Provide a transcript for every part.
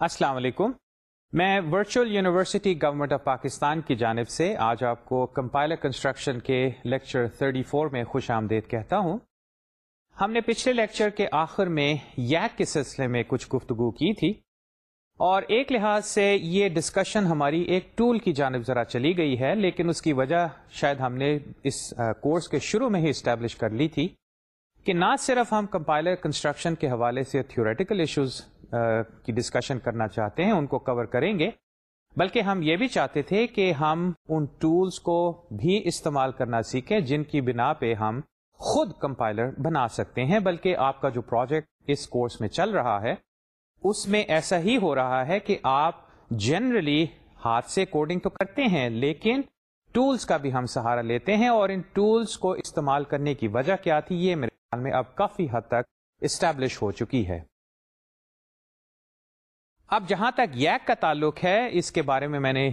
السلام علیکم۔ میں virtual university government of Pakistan کی جانب سے آج آپ کو کمپائلر کنسٹرکشن کے لیکچر 34 میں خوش آمدید کہتا ہوں۔ ہم نے پچھلے لیکچر کے آخر میں یک کے سلسلے میں کچھ گفتگو کی تھی اور ایک لحاظ سے یہ ڈسکشن ہماری ایک ٹول کی جانب ذرا چلی گئی ہے، لیکن اس کی وجہ شاید ہم نے اس کورس کے شروع میں ہی اسٹیبلش کر لی تھی کہ نہ صرف ہم کمپائلر کنسٹرکشن کے حوالے سے تھیوریٹیکل ایشوز کی ڈسکشن کرنا چاہتے ہیں، ان کو کور کریں گے۔ بلکہ ہم یہ بھی چاہتے تھے کہ ہم ان ٹولز کو بھی استعمال کرنا سیکھیں، جن کی بنا پہ ہم خود کمپائلر بنا سکتے ہیں۔ بلکہ آپ کا جو پروجیکٹ اس کورس میں چل رہا ہے، اس میں ایسا ہی ہو رہا ہے کہ آپ جنرلی ہاتھ سے کوڈنگ تو کرتے ہیں، لیکن ٹولز کا بھی ہم سہارا لیتے ہیں۔ اور ان ٹولز کو استعمال کرنے کی وجہ کیا تھی، یہ میرے خیال میں اب کافی حد تک اسٹیبلش ہو چکی ہے۔ اب جہاں تک یک کا تعلق ہے، اس کے بارے میں میں نے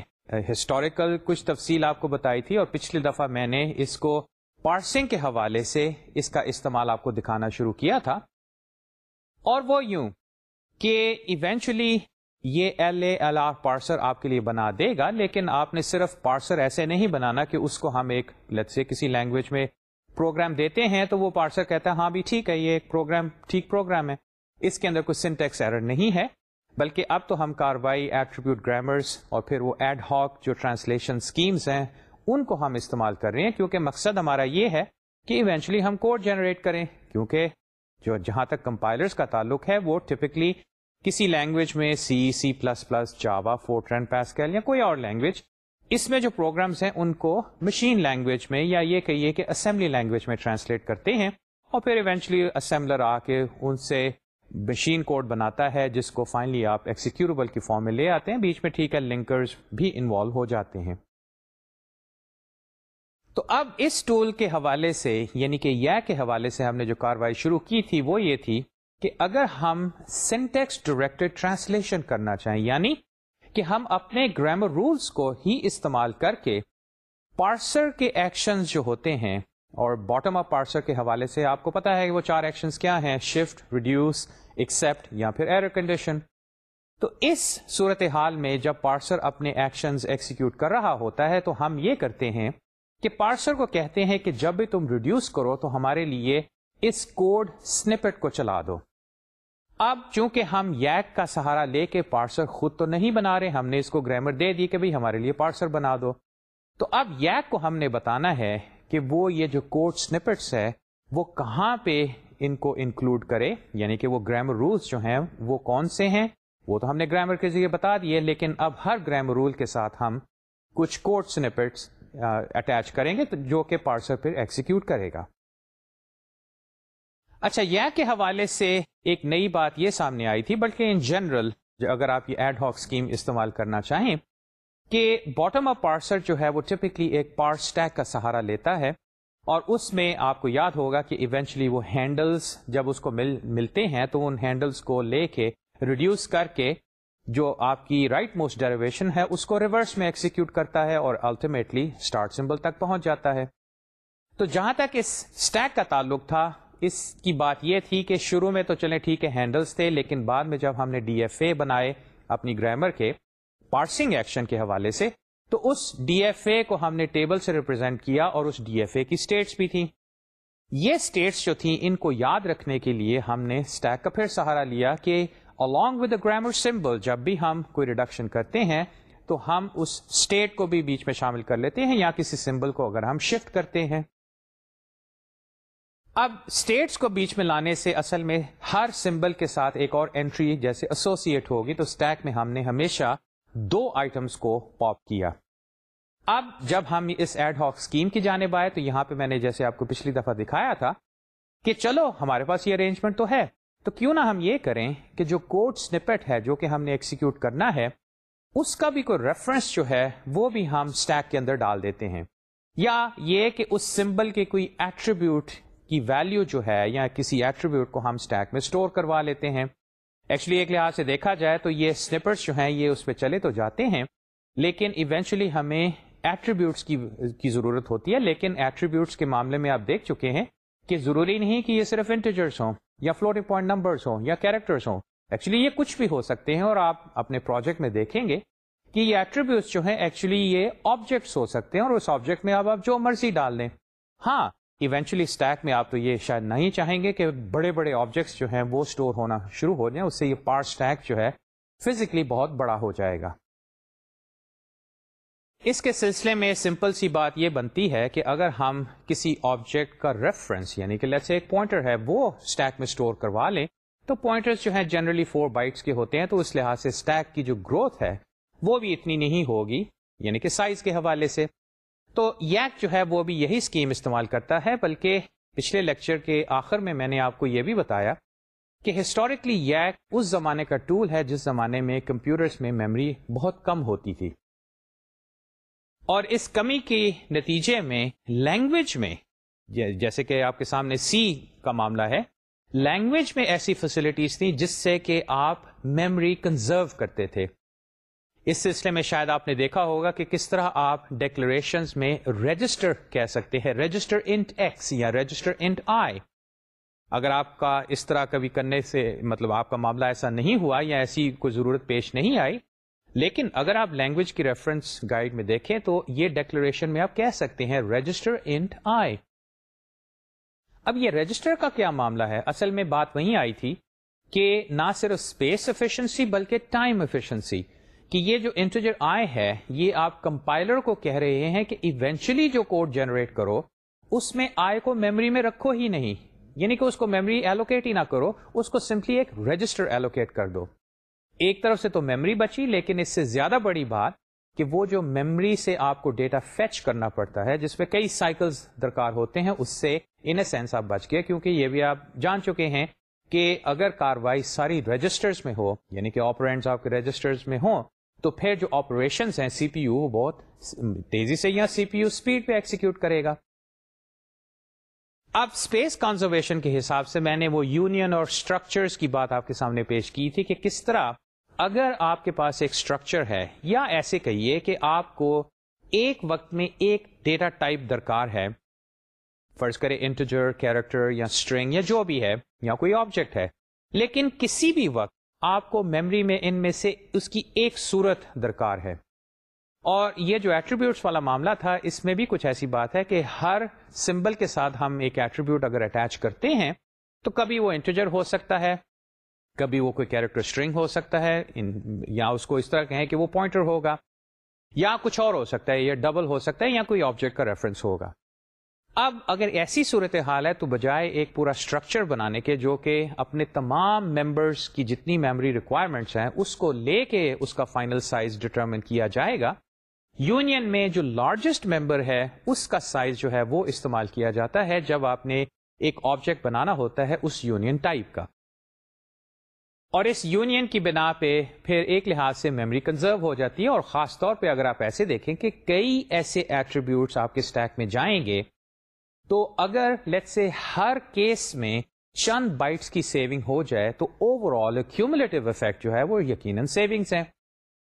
ہسٹوریکل کچھ تفصیل آپ کو بتائی تھی اور پچھلی دفعہ میں نے اس کو پارسنگ کے حوالے سے اس کا استعمال آپ کو دکھانا شروع کیا تھا۔ اور وہ یوں کہ ایونچولی یہ L A L R parser آپ کے لیے بنا دے گا، لیکن آپ نے صرف پارسر ایسے نہیں بنانا کہ اس کو ہم ایک لت سے کسی لینگویج میں پروگرام دیتے ہیں تو وہ پارسر کہتا ہے ہاں بھی ٹھیک ہے، یہ ایک پروگرام ٹھیک پروگرام ہے۔ اس کے اندر کوئی سنٹیکس ایرر نہیں ہے۔ بلکہ اب تو ہم کاروائی ایٹریبیوٹ گرامرس اور پھر وہ ایڈ ہاک جو ٹرانسلیشن اسکیمس ہیں، ان کو ہم استعمال کر رہے ہیں، کیونکہ مقصد ہمارا یہ ہے کہ ایونچولی ہم کوڈ جنریٹ کریں، کیونکہ جو جہاں تک کمپائلرس کا تعلق ہے، وہ ٹپکلی کسی لینگویج میں C C plus plus Java Fortran Pascal یا کوئی اور لینگویج اس میں جو پروگرامس ہیں، ان کو مشین لینگویج میں یا یہ کہیے کہ اسمبلی لینگویج میں ٹرانسلیٹ کرتے ہیں اور پھر ایونچولی اسمبلر آ کے ان سے مشین کوڈ بناتا ہے، جس کو فائنلی آپ ایکسیکیوربل کی فارم میں لے آتے ہیں، بیچ میں ٹھیک ہے لنکرز بھی انوالو ہو جاتے ہیں۔ تو اب اس ٹول کے حوالے سے یعنی کہ یا کے حوالے سے ہم نے جو کاروائی شروع کی تھی، وہ یہ تھی کہ اگر ہم سینٹیکس ڈائریکٹڈ ٹرانسلیشن کرنا چاہیں یعنی کہ ہم اپنے گرامر رولس کو ہی استعمال کر کے پارسر کے ایکشنز جو ہوتے ہیں، اور باٹم اپ پارسر کے حوالے سے آپ کو پتا ہے کہ وہ چار ایکشنز کیا ہیں شفٹ ریڈیوس ایکسپٹ یا پھر ایرر کنڈیشن تو اس صورت حال میں جب پارسر اپنے ایکشنز ایکسیکیوٹ کر رہا ہوتا ہے تو ہم یہ کرتے ہیں کہ پارسر کو کہتے ہیں کہ جب بھی تم ریڈیوس کرو تو ہمارے لیے اس کوڈ سنپٹ کو چلا دو۔ اب چونکہ ہم یک کا سہارا لے کے پارسر خود تو نہیں بنا رہے، ہم نے اس کو گرامر دے دی کہ بھائی ہمارے لیے پارسر بنا دو۔ تو اب یک کو ہم نے بتانا ہے کہ وہ یہ جو کوڈ سنپٹس ہے وہ کہاں پہ ان کو انکلوڈ کرے یعنی کہ وہ گرامر رولس جو ہیں، وہ کون سے ہیں؟ وہ تو ہم نے گرامر کے ذریعے بتا دیے، لیکن اب ہر گرامر رول کے ساتھ ہم کچھ کوڈ سنپٹس اٹیچ کریں گے، جو کہ پارسر پھر ایکسیکیوٹ کرے گا۔ اچھا یا کے حوالے سے ایک نئی بات یہ سامنے آئی تھی، بلکہ ان جنرل اگر آپ یہ ایڈ ہاک اسکیم استعمال کرنا چاہیں، کہ باٹم اپ پارسر جو ہے، وہ ٹپکلی ایک پارس اسٹیک کا سہارا لیتا ہے۔ اور اس میں آپ کو یاد ہوگا کہ ایونچولی وہ ہینڈلس جب اس کو مل، ملتے ہیں تو ان ہینڈلس کو لے کے ریڈیوس کر کے جو آپ کی رائٹ موسٹ ڈیریویشن ہے اس کو ریورس میں ایکسیکیوٹ کرتا ہے اور الٹیمیٹلی اسٹارٹ سمبل تک پہنچ جاتا ہے۔ تو جہاں تک اس اسٹیک کا تعلق تھا، اس کی بات یہ تھی کہ شروع میں تو چلے ٹھیک ہے ہینڈلس تھے، لیکن بعد میں جب ہم نے ڈی ایف اے بنائے اپنی گرامر کے پارسنگ ایکشن کے حوالے سے تو اس ڈی ایف اے کو ہم نے ٹیبل سے ریپرزینٹ کیا اور اس ڈی ایف اے کی اسٹیٹس بھی تھیں۔ یہ اسٹیٹس جو تھیں، ان کو یاد رکھنے کے لیے ہم نے اسٹیک کا پھر سہارا لیا کہ along with the grammar symbol جب بھی ہم کوئی ریڈکشن کرتے ہیں، تو ہم اس اسٹیٹ کو بھی بیچ میں شامل کر لیتے ہیں یا کسی سمبل کو اگر ہم شفٹ کرتے ہیں۔ اب اسٹیٹس کو بیچ میں لانے سے اصل میں ہر سمبل کے ساتھ ایک اور انٹری جیسے ایسوسیٹ ہوگی، تو اسٹیک میں ہم نے ہمیشہ دو آئٹمس کو پاپ کیا۔ اب جب ہم اس ایڈ ہاک اسکیم کی جانب آئے تو یہاں پہ میں نے جیسے آپ کو پچھلی دفعہ دکھایا تھا کہ چلو ہمارے پاس یہ ارینجمنٹ تو ہے۔ تو کیوں نہ ہم یہ کریں کہ جو کوڈ سنپٹ ہے جو کہ ہم نے ایکسیکیوٹ کرنا ہے، اس کا بھی کوئی ریفرنس جو ہے، وہ بھی ہم اسٹیک کے اندر ڈال دیتے ہیں۔ یا یہ کہ اس سمبل کے کوئی ایٹریبیوٹ کی ویلو جو ہے یا کسی ایٹریبیوٹ کو ہم اسٹیک میں اسٹور کروا لیتے ہیں۔ ایکچولی ایک لحاظ سے دیکھا جائے تو یہ سنپرس جو ہیں، یہ اس پہ چلے تو جاتے ہیں، لیکن ایونچولی ہمیں ایٹریبیوٹس کی کی ضرورت ہوتی ہے، لیکن ایٹریبیوٹس کے معاملے میں آپ دیکھ چکے ہیں کہ ضروری نہیں کہ یہ صرف انٹیجرس ہوں یا فلوٹنگ پوائنٹ نمبرس ہوں یا کیریکٹرس ہوں۔ ایکچولی یہ کچھ بھی ہو سکتے ہیں اور آپ اپنے پروجیکٹ میں دیکھیں گے کہ یہ ایٹریبیوٹس جو ہیں ایکچولی یہ آبجیکٹس ہو سکتے ہیں اور اس آبجیکٹ میں آپ آپ جو مرضی ڈال دیں ہاں ایونچولی اسٹیک میں آپ تو یہ شاید نہیں چاہیں گے کہ بڑے بڑے آبجیکٹس جو ہیں وہ اسٹور ہونا شروع ہو جائیں، اس سے یہ پارٹ اسٹیک جو ہے فزیکلی بہت بڑا ہو جائے گا۔ اس کے سلسلے میں سمپل سی بات یہ بنتی ہے کہ اگر ہم کسی آبجیکٹ کا ریفرنس یعنی کہ لیٹس ایک پوائنٹر ہے، وہ اسٹیک میں اسٹور کروا لیں، تو پوائنٹرز جو ہیں جنرلی فور بائٹس کے ہوتے ہیں، تو اس لحاظ سے اسٹیک کی جو گروتھ ہے وہ بھی اتنی نہیں ہوگی یعنی کہ سائز کے حوالے سے۔ تو یک جو ہے وہ بھی یہی اسکیم استعمال کرتا ہے، بلکہ پچھلے لیکچر کے آخر میں میں نے آپ کو یہ بھی بتایا کہ ہسٹوریکلی یک اس زمانے کا ٹول ہے جس زمانے میں کمپیوٹرز میں میموری بہت کم ہوتی تھی۔ اور اس کمی کے نتیجے میں لینگویج میں جی، جیسے کہ آپ کے سامنے سی کا معاملہ ہے لینگویج میں ایسی فیسلٹیز تھیں جس سے کہ آپ میموری کنزرو کرتے تھے۔ اس سلسلے میں شاید آپ نے دیکھا ہوگا کہ کس طرح آپ ڈیکلریشن میں رجسٹر کہہ سکتے ہیں رجسٹر انٹ ایکس یا رجسٹر انٹ آئی اگر آپ کا اس طرح کبھی کرنے سے مطلب آپ کا معاملہ ایسا نہیں ہوا یا ایسی کوئی ضرورت پیش نہیں آئی، لیکن اگر آپ لینگویج کی ریفرنس گائیڈ میں دیکھیں تو یہ ڈیکلریشن میں آپ کہہ سکتے ہیں رجسٹر انٹ آئی اب یہ رجسٹر کا کیا معاملہ ہے؟ اصل میں بات وہیں آئی تھی کہ نہ صرف اسپیس افیشنسی بلکہ ٹائم افیشنسی کہ یہ جو انٹرجر آئے ہے، یہ آپ کمپائلر کو کہہ رہے ہیں کہ ایونچولی جو کوڈ جنریٹ کرو، اس میں آئے کو میموری میں رکھو ہی نہیں۔ یعنی کہ اس کو میموری ایلوکیٹ ہی نہ کرو، اس کو سمپلی ایک رجسٹر ایلوکیٹ کر دو۔ ایک طرف سے تو میموری بچی، لیکن اس سے زیادہ بڑی بات کہ وہ جو میموری سے آپ کو ڈیٹا فیچ کرنا پڑتا ہے، جس میں کئی سائیکلز درکار ہوتے ہیں، اس سے ان اے سینس آپ بچ گئے۔ کیونکہ یہ بھی آپ جان چکے ہیں کہ اگر کاروائی ساری رجسٹرز میں ہو یعنی کہ آپرینٹس آپ کے رجسٹرز میں ہوں تو پھر جو آپریشن ہیں سی پی یو وہ بہت تیزی سے یا سی پی یو اسپیڈ پہ ایکسیکیوٹ کرے گا۔ اب اسپیس کنزرویشن کے حساب سے میں نے وہ یونین اور اسٹرکچرس کی بات آپ کے سامنے پیش کی تھی کہ کس طرح اگر آپ کے پاس ایک اسٹرکچر ہے، یا ایسے کہیے کہ آپ کو ایک وقت میں ایک ڈیٹا ٹائپ درکار ہے۔ فرض کرے انٹرجر کیریکٹر یا اسٹرنگ یا جو بھی ہے، یا کوئی آبجیکٹ ہے۔ لیکن کسی بھی وقت آپ کو میموری میں ان میں سے اس کی ایک صورت درکار ہے۔ اور یہ جو ایٹریبیوٹس والا معاملہ تھا، اس میں بھی کچھ ایسی بات ہے کہ ہر سمبل کے ساتھ ہم ایک ایٹریبیوٹ اگر اٹیچ کرتے ہیں، تو کبھی وہ انٹرجر ہو سکتا ہے، کبھی وہ کوئی کیریکٹر اسٹرنگ ہو سکتا ہے یا اس کو اس طرح کہیں کہ وہ پوائنٹر ہوگا، یا کچھ اور ہو سکتا ہے، یا ڈبل ہو سکتا ہے، یا کوئی آبجیکٹ کا ریفرنس ہوگا۔ اب اگر ایسی صورت حال ہے تو بجائے ایک پورا اسٹرکچر بنانے کے جو کہ اپنے تمام ممبرس کی جتنی میموری ریکوائرمنٹس ہیں، اس کو لے کے اس کا فائنل سائز ڈٹرمن کیا جائے گا۔ یونین میں جو لارجسٹ ممبر ہے، اس کا سائز جو ہے وہ استعمال کیا جاتا ہے جب آپ نے ایک آبجیکٹ بنانا ہوتا ہے اس یونین ٹائپ کا۔ اور اس یونین کی بنا پہ پھر ایک لحاظ سے میموری کنزرو ہو جاتی ہے اور خاص طور پہ اگر آپ ایسے دیکھیں کہ کئی ایسے ایٹریبیوٹس آپ کے اسٹیک میں جائیں گے تو اگر لیٹ سے ہر کیس میں چند بائٹس کی سیونگ ہو جائے تو اوور آل کیومولیٹو افیکٹ جو ہے وہ یقیناً سیونگس ہیں۔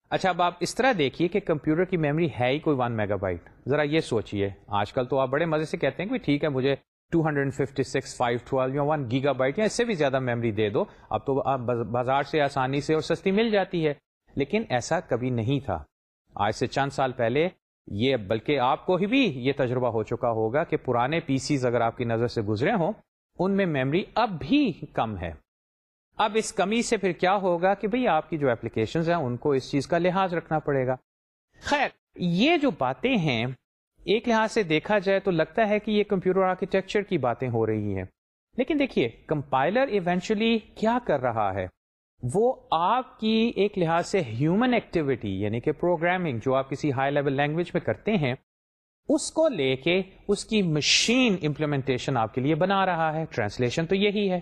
اچھا اب آپ اس طرح دیکھیے کہ کمپیوٹر کی میموری ہے ہی کوئی ون میگا بائٹ ذرا یہ سوچیے آج کل تو آپ بڑے مزے سے کہتے ہیں کہ ٹھیک ہے، مجھے 256 512 یا 1 گیگا بائٹ یا اس سے بھی زیادہ میموری دے دو۔ اب تو بازار سے آسانی سے اور سستی مل جاتی ہے۔ لیکن ایسا کبھی نہیں تھا۔ آج سے چند سال پہلے یہ بلکہ آپ کو ہی بھی یہ تجربہ ہو چکا ہوگا کہ پرانے پی سیز اگر آپ کی نظر سے گزرے ہوں، ان میں میموری اب بھی کم ہے۔ اب اس کمی سے پھر کیا ہوگا کہ بھئی آپ کی جو اپلیکیشن ہیں، ان کو اس چیز کا لحاظ رکھنا پڑے گا۔ خیر، یہ جو باتیں ہیں، ایک لحاظ سے دیکھا جائے تو لگتا ہے کہ یہ کمپیوٹر آرکیٹیکچر کی باتیں ہو رہی ہیں۔ لیکن دیکھیے، کمپائلر ایونچولی کیا کر رہا ہے؟ وہ آپ کی ایک لحاظ سے ہیومن ایکٹیویٹی یعنی کہ پروگرامنگ جو آپ کسی ہائی لیول لینگویج میں کرتے ہیں، اس کو لے کے اس کی مشین امپلیمنٹیشن آپ کے لیے بنا رہا ہے۔ ٹرانسلیشن تو یہی ہے۔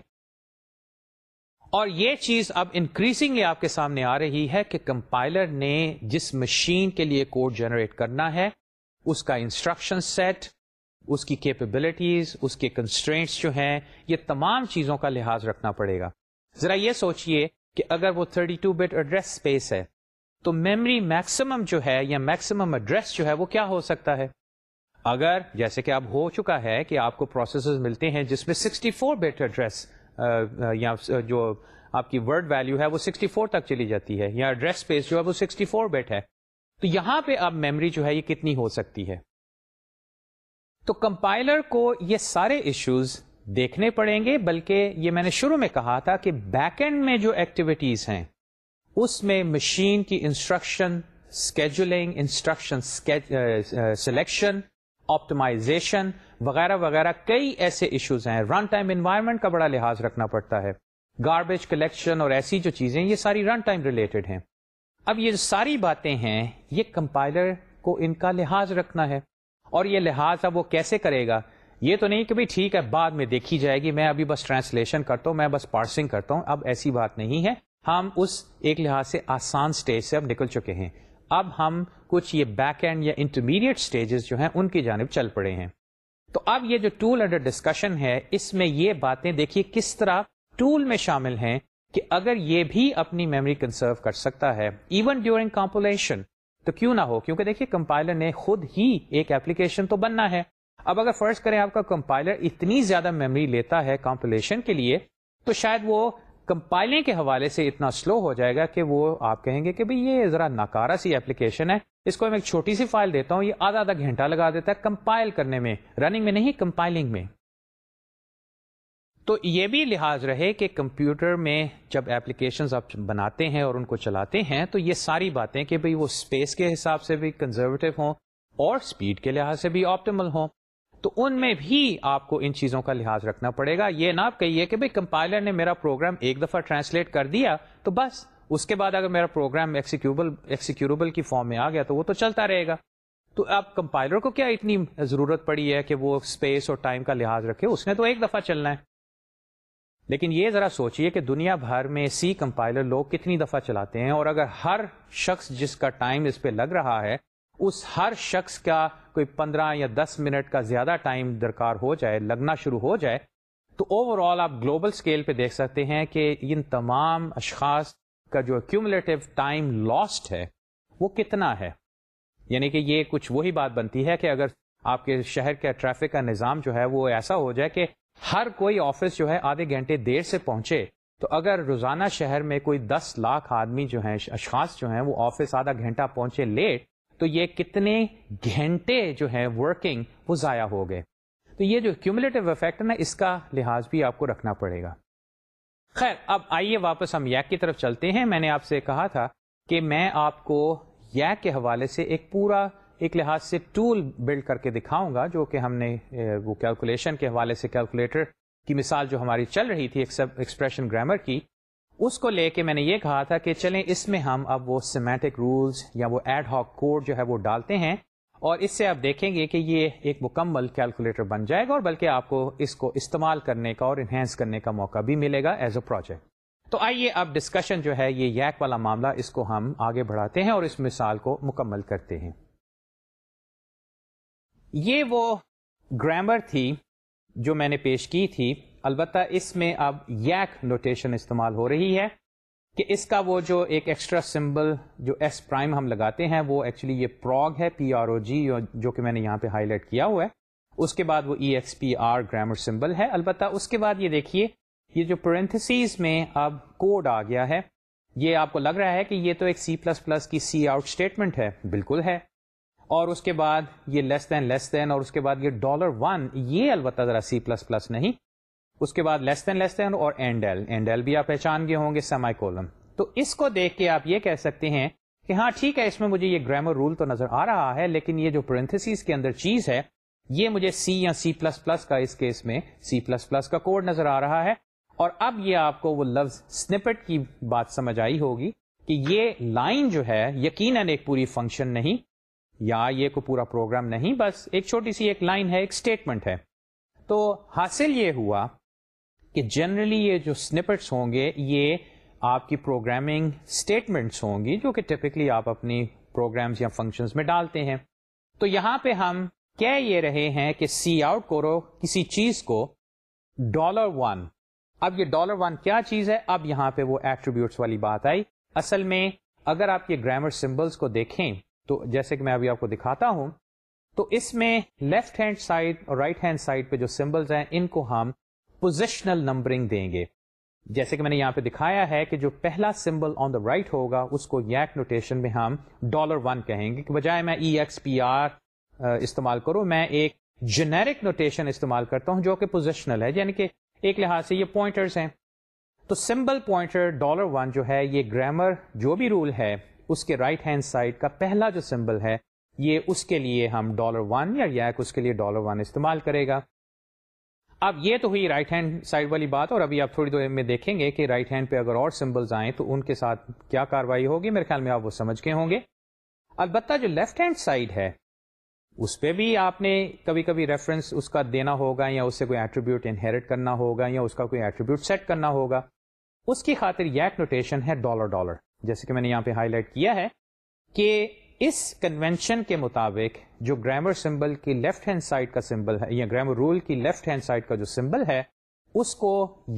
اور یہ چیز اب انکریزنگ آپ کے سامنے آ رہی ہے کہ کمپائلر نے جس مشین کے لیے کوڈ جنریٹ کرنا ہے، اس کا انسٹرکشن سیٹ اس کی کیپبلٹیز اس کے کنسٹرینٹس جو ہیں، یہ تمام چیزوں کا لحاظ رکھنا پڑے گا۔ ذرا یہ سوچئے کہ اگر وہ 32 بٹ ایڈریس اسپیس ہے، تو میمری میکسیمم جو ہے یا میکسیمم ایڈریس جو ہے وہ کیا ہو سکتا ہے؟ اگر جیسے کہ اب ہو چکا ہے کہ آپ کو پروسیسر ملتے ہیں جس میں 64 بٹ ایڈریس یا جو آپ کی ورڈ ویلو ہے وہ 64 تک چلی جاتی ہے، یا ایڈریس اسپیس جو ہے وہ 64 بیٹ ہے، تو یہاں پہ اب میموری جو ہے یہ کتنی ہو سکتی ہے؟ تو کمپائلر کو یہ اسے ایشوز دیکھنے پڑیں گے، بلکہ یہ میں نے شروع میں کہا تھا کہ بیک اینڈ میں جو ایکٹیویٹیز ہیں، اس میں مشین کی instruction scheduling instruction selection optimization وغیرہ وغیرہ کئی ایسے ایشوز ہیں۔ رن ٹائم انوائرمنٹ کا بڑا لحاظ رکھنا پڑتا ہے۔ گاربیج کلیکشن اور ایسی جو چیزیں، یہ ساری رن ٹائم ریلیٹڈ ہیں۔ اب یہ جو ساری باتیں ہیں، یہ کمپائلر کو ان کا لحاظ رکھنا ہے۔ اور یہ لحاظ اب وہ کیسے کرے گا؟ یہ تو نہیں کہ بھائی ٹھیک ہے، بعد میں دیکھی جائے گی۔ میں ابھی بس ٹرانسلیشن کرتا ہوں، میں بس پارسنگ کرتا ہوں۔ اب ایسی بات نہیں ہے۔ ہم اس ایک لحاظ سے آسان اسٹیج سے اب نکل چکے ہیں۔ اب ہم کچھ یہ بیک اینڈ یا انٹرمیڈیٹ اسٹیجز جو ہیں، ان کی جانب چل پڑے ہیں۔ تو اب یہ جو ٹول انڈر ڈسکشن ہے، اس میں یہ باتیں دیکھیے کس طرح ٹول میں شامل ہیں کہ اگر یہ بھی اپنی میموری کنزرو کر سکتا ہے ایون ڈیورنگ کمپولیشن تو کیوں نہ ہو؟ کیونکہ دیکھیے کمپائلر نے خود ہی ایک ایپلیکیشن تو بننا ہے۔ اب اگر فرض کریں آپ کا کمپائلر اتنی زیادہ میموری لیتا ہے کمپولیشن کے لیے، تو شاید وہ کمپائلنگ کے حوالے سے اتنا سلو ہو جائے گا کہ وہ آپ کہیں گے کہ بھئی یہ ذرا ناکارا سی ایپلیکیشن ہے، اس کو میں ایک چھوٹی سی فائل دیتا ہوں، یہ آدھا آدھا گھنٹہ لگا دیتا ہے کمپائل کرنے میں رننگ میں نہیں کمپائلنگ میں۔ تو یہ بھی لحاظ رہے کہ کمپیوٹر میں جب ایپلیکیشن آپ بناتے ہیں اور ان کو چلاتے ہیں، تو یہ ساری باتیں کہ بھئی وہ اسپیس کے حساب سے بھی کنزرویٹو ہوں اور اسپیڈ کے لحاظ سے بھی آپٹیمل ہوں۔ تو ان میں بھی آپ کو ان چیزوں کا لحاظ رکھنا پڑے گا۔ یہ نہ آپ کہیے کہ بھائی کمپائلر نے میرا پروگرام ایک دفعہ ٹرانسلیٹ کر دیا تو بس، اس کے بعد اگر میرا پروگرام ایکسیکیوربل کی فارم میں آ گیا تو وہ تو چلتا رہے گا۔ تو اب کمپائلر کو کیا اتنی ضرورت پڑی ہے کہ وہ اسپیس اور ٹائم کا لحاظ رکھے؟ اس نے تو ایک دفعہ چلنا ہے۔ لیکن یہ ذرا سوچئے کہ دنیا بھر میں سی کمپائلر لوگ کتنی دفعہ چلاتے ہیں اور اگر ہر شخص جس کا ٹائم اس پہ لگ رہا ہے اس ہر شخص کا کوئی پندرہ یا دس منٹ کا زیادہ ٹائم درکار ہو جائے، لگنا شروع ہو جائے، تو اوور آل آپ گلوبل اسکیل پہ دیکھ سکتے ہیں کہ ان تمام اشخاص کا جو کیومولیٹو ٹائم لاسٹ ہے، وہ کتنا ہے؟ یعنی کہ یہ کچھ وہی بات بنتی ہے کہ اگر آپ کے شہر کا ٹریفک کا نظام جو ہے وہ ایسا ہو جائے کہ ہر کوئی آفس جو ہے آدھے گھنٹے دیر سے پہنچے، تو اگر روزانہ شہر میں کوئی دس لاکھ آدمی جو ہیں، اشخاص جو ہیں، وہ آفس آدھا گھنٹہ پہنچے لیٹ تو یہ کتنے گھنٹے جو ہے ورکنگ وہ ضائع ہو گئے۔ تو یہ جو کیومولیٹو افیکٹ ہے نا، اس کا لحاظ بھی آپ کو رکھنا پڑے گا۔ خیر، اب آئیے واپس ہم یک کی طرف چلتے ہیں۔ میں نے آپ سے کہا تھا کہ میں آپ کو یک کے حوالے سے ایک پورا، ایک لحاظ سے ٹول بلڈ کر کے دکھاؤں گا، جو کہ ہم نے وہ کیلکولیشن کے حوالے سے کیلکولیٹر کی مثال جو ہماری چل رہی تھی ایکسپریشن گرامر کی۔ اس کو لے کے میں نے یہ کہا تھا کہ چلیں اس میں ہم اب وہ سیمیٹک رولز یا وہ ایڈ ہاک کوڈ جو ہے وہ ڈالتے ہیں اور اس سے آپ دیکھیں گے کہ یہ ایک مکمل کیلکولیٹر بن جائے گا اور بلکہ آپ کو اس کو استعمال کرنے کا اور انہینس کرنے کا موقع بھی ملے گا ایز اے پروجیکٹ تو آئیے اب ڈسکشن جو ہے یہ یک والا معاملہ اس کو ہم آگے بڑھاتے ہیں اور اس مثال کو مکمل کرتے ہیں۔ یہ وہ گرامر تھی جو میں نے پیش کی تھی البتہ اس میں اب یک نوٹیشن استعمال ہو رہی ہے کہ اس کا وہ جو ایک ایکسٹرا سمبل جو ایس پرائم ہم لگاتے ہیں، وہ ایکچولی یہ پروگ ہے پی آر او جی جو کہ میں نے یہاں پہ ہائی لائٹ کیا ہوا ہے۔ اس کے بعد وہ E X P R grammar symbol ہے۔ البتہ اس کے بعد یہ دیکھیے، یہ جو پرنتھسیز میں اب کوڈ آ گیا ہے۔ یہ آپ کو لگ رہا ہے کہ یہ تو ایک سی پلس پلس کی سی آؤٹ اسٹیٹمنٹ ہے۔ بالکل ہے۔ اور اس کے بعد یہ لیس دین لیس دین اور اس کے بعد یہ ڈالر ون یہ البتہ ذرا سی پلس پلس نہیں۔ اس کے بعد لیس دین لیس دین اور اینڈ ایل اینڈ ایل بھی آپ پہچان گئے ہوں گے سیمائی کولم تو اس کو دیکھ کے آپ یہ کہہ سکتے ہیں کہ ہاں ٹھیک ہے، اس میں مجھے یہ گرامر رول تو نظر آ رہا ہے، لیکن یہ جو پرنتھس کے اندر چیز ہے، یہ مجھے سی یا سی پلس پلس کا اس کیس میں سی پلس پلس کا کوڈ نظر آ رہا ہے۔ اور اب یہ آپ کو وہ لفظ سنپٹ کی بات سمجھ آئی ہوگی کہ یہ لائن جو ہے، یقیناً ایک پوری فنکشن نہیں، یا یہ کوئی پورا پروگرام نہیں، بس ایک چھوٹی سی ایک لائن ہے، ایک اسٹیٹمنٹ ہے۔ تو حاصل یہ ہوا کہ جنرلی یہ جو سنپٹس ہوں گے، یہ آپ کی پروگرامنگ اسٹیٹمنٹس ہوں گی، جو کہ ٹپکلی آپ اپنی پروگرامس یا فنکشنز میں ڈالتے ہیں۔ تو یہاں پہ ہم کہہ یہ رہے ہیں کہ سی آؤٹ کرو کسی چیز کو ڈالر ون اب یہ ڈالر ون کیا چیز ہے؟ اب یہاں پہ وہ ایٹریبیوٹس والی بات آئی۔ اصل میں اگر آپ یہ گرامر سمبلس کو دیکھیں، تو جیسے کہ میں ابھی آپ کو دکھاتا ہوں، تو اس میں لیفٹ ہینڈ سائڈ اور رائٹ ہینڈ سائڈ پہ جو سمبلس ہیں، ان کو ہم پوزیشنل نمبرنگ دیں گے۔ جیسے کہ میں نے یہاں پہ دکھایا ہے کہ جو پہلا سمبل آن دا رائٹ ہوگا، اس کو یک نوٹیشن میں ہم ڈالر ون کہیں گے، کہ بجائے میں ای ایکس پی آر استعمال کروں، میں ایک جنیرک نوٹیشن استعمال کرتا ہوں جو کہ پوزیشنل ہے یعنی کہ ایک لحاظ سے یہ پوائنٹرز ہیں۔ تو سمبل پوائنٹر ڈالر ون جو ہے، یہ گرامر جو بھی رول ہے، اس کے رائٹ ہینڈ سائڈ کا پہلا جو سمبل ہے، یہ اس کے لیے ہم ڈالر ون یا یک اس کے لیے ڈالر ون استعمال کرے گا۔ اب یہ تو ہوئی رائٹ ہینڈ سائڈ والی بات اور ابھی آپ تھوڑی دیر میں دیکھیں گے کہ رائٹ ہینڈ پہ اگر اور سمبلز آئیں تو ان کے ساتھ کیا کاروائی ہوگی؟ میرے خیال میں آپ وہ سمجھ کے ہوں گے۔ البتہ جو لیفٹ ہینڈ سائڈ ہے، اس پہ بھی آپ نے کبھی کبھی ریفرنس اس کا دینا ہوگا یا اس سے کوئی ایٹریبیوٹ انہیریٹ کرنا ہوگا یا اس کا کوئی ایٹریبیوٹ سیٹ کرنا ہوگا۔ اس کی خاطر یک نوٹیشن ہے ڈالر ڈالر جیسے کہ میں نے یہاں پہ ہائی لائٹ کیا ہے کہ اس کنونشن کے مطابق جو گرامر سمبل کی لیفٹ ہینڈ سائڈ کا سمبل ہے، یا گرامر رول کی لیفٹ ہینڈ سائڈ کا جو سمبل ہے، اس کو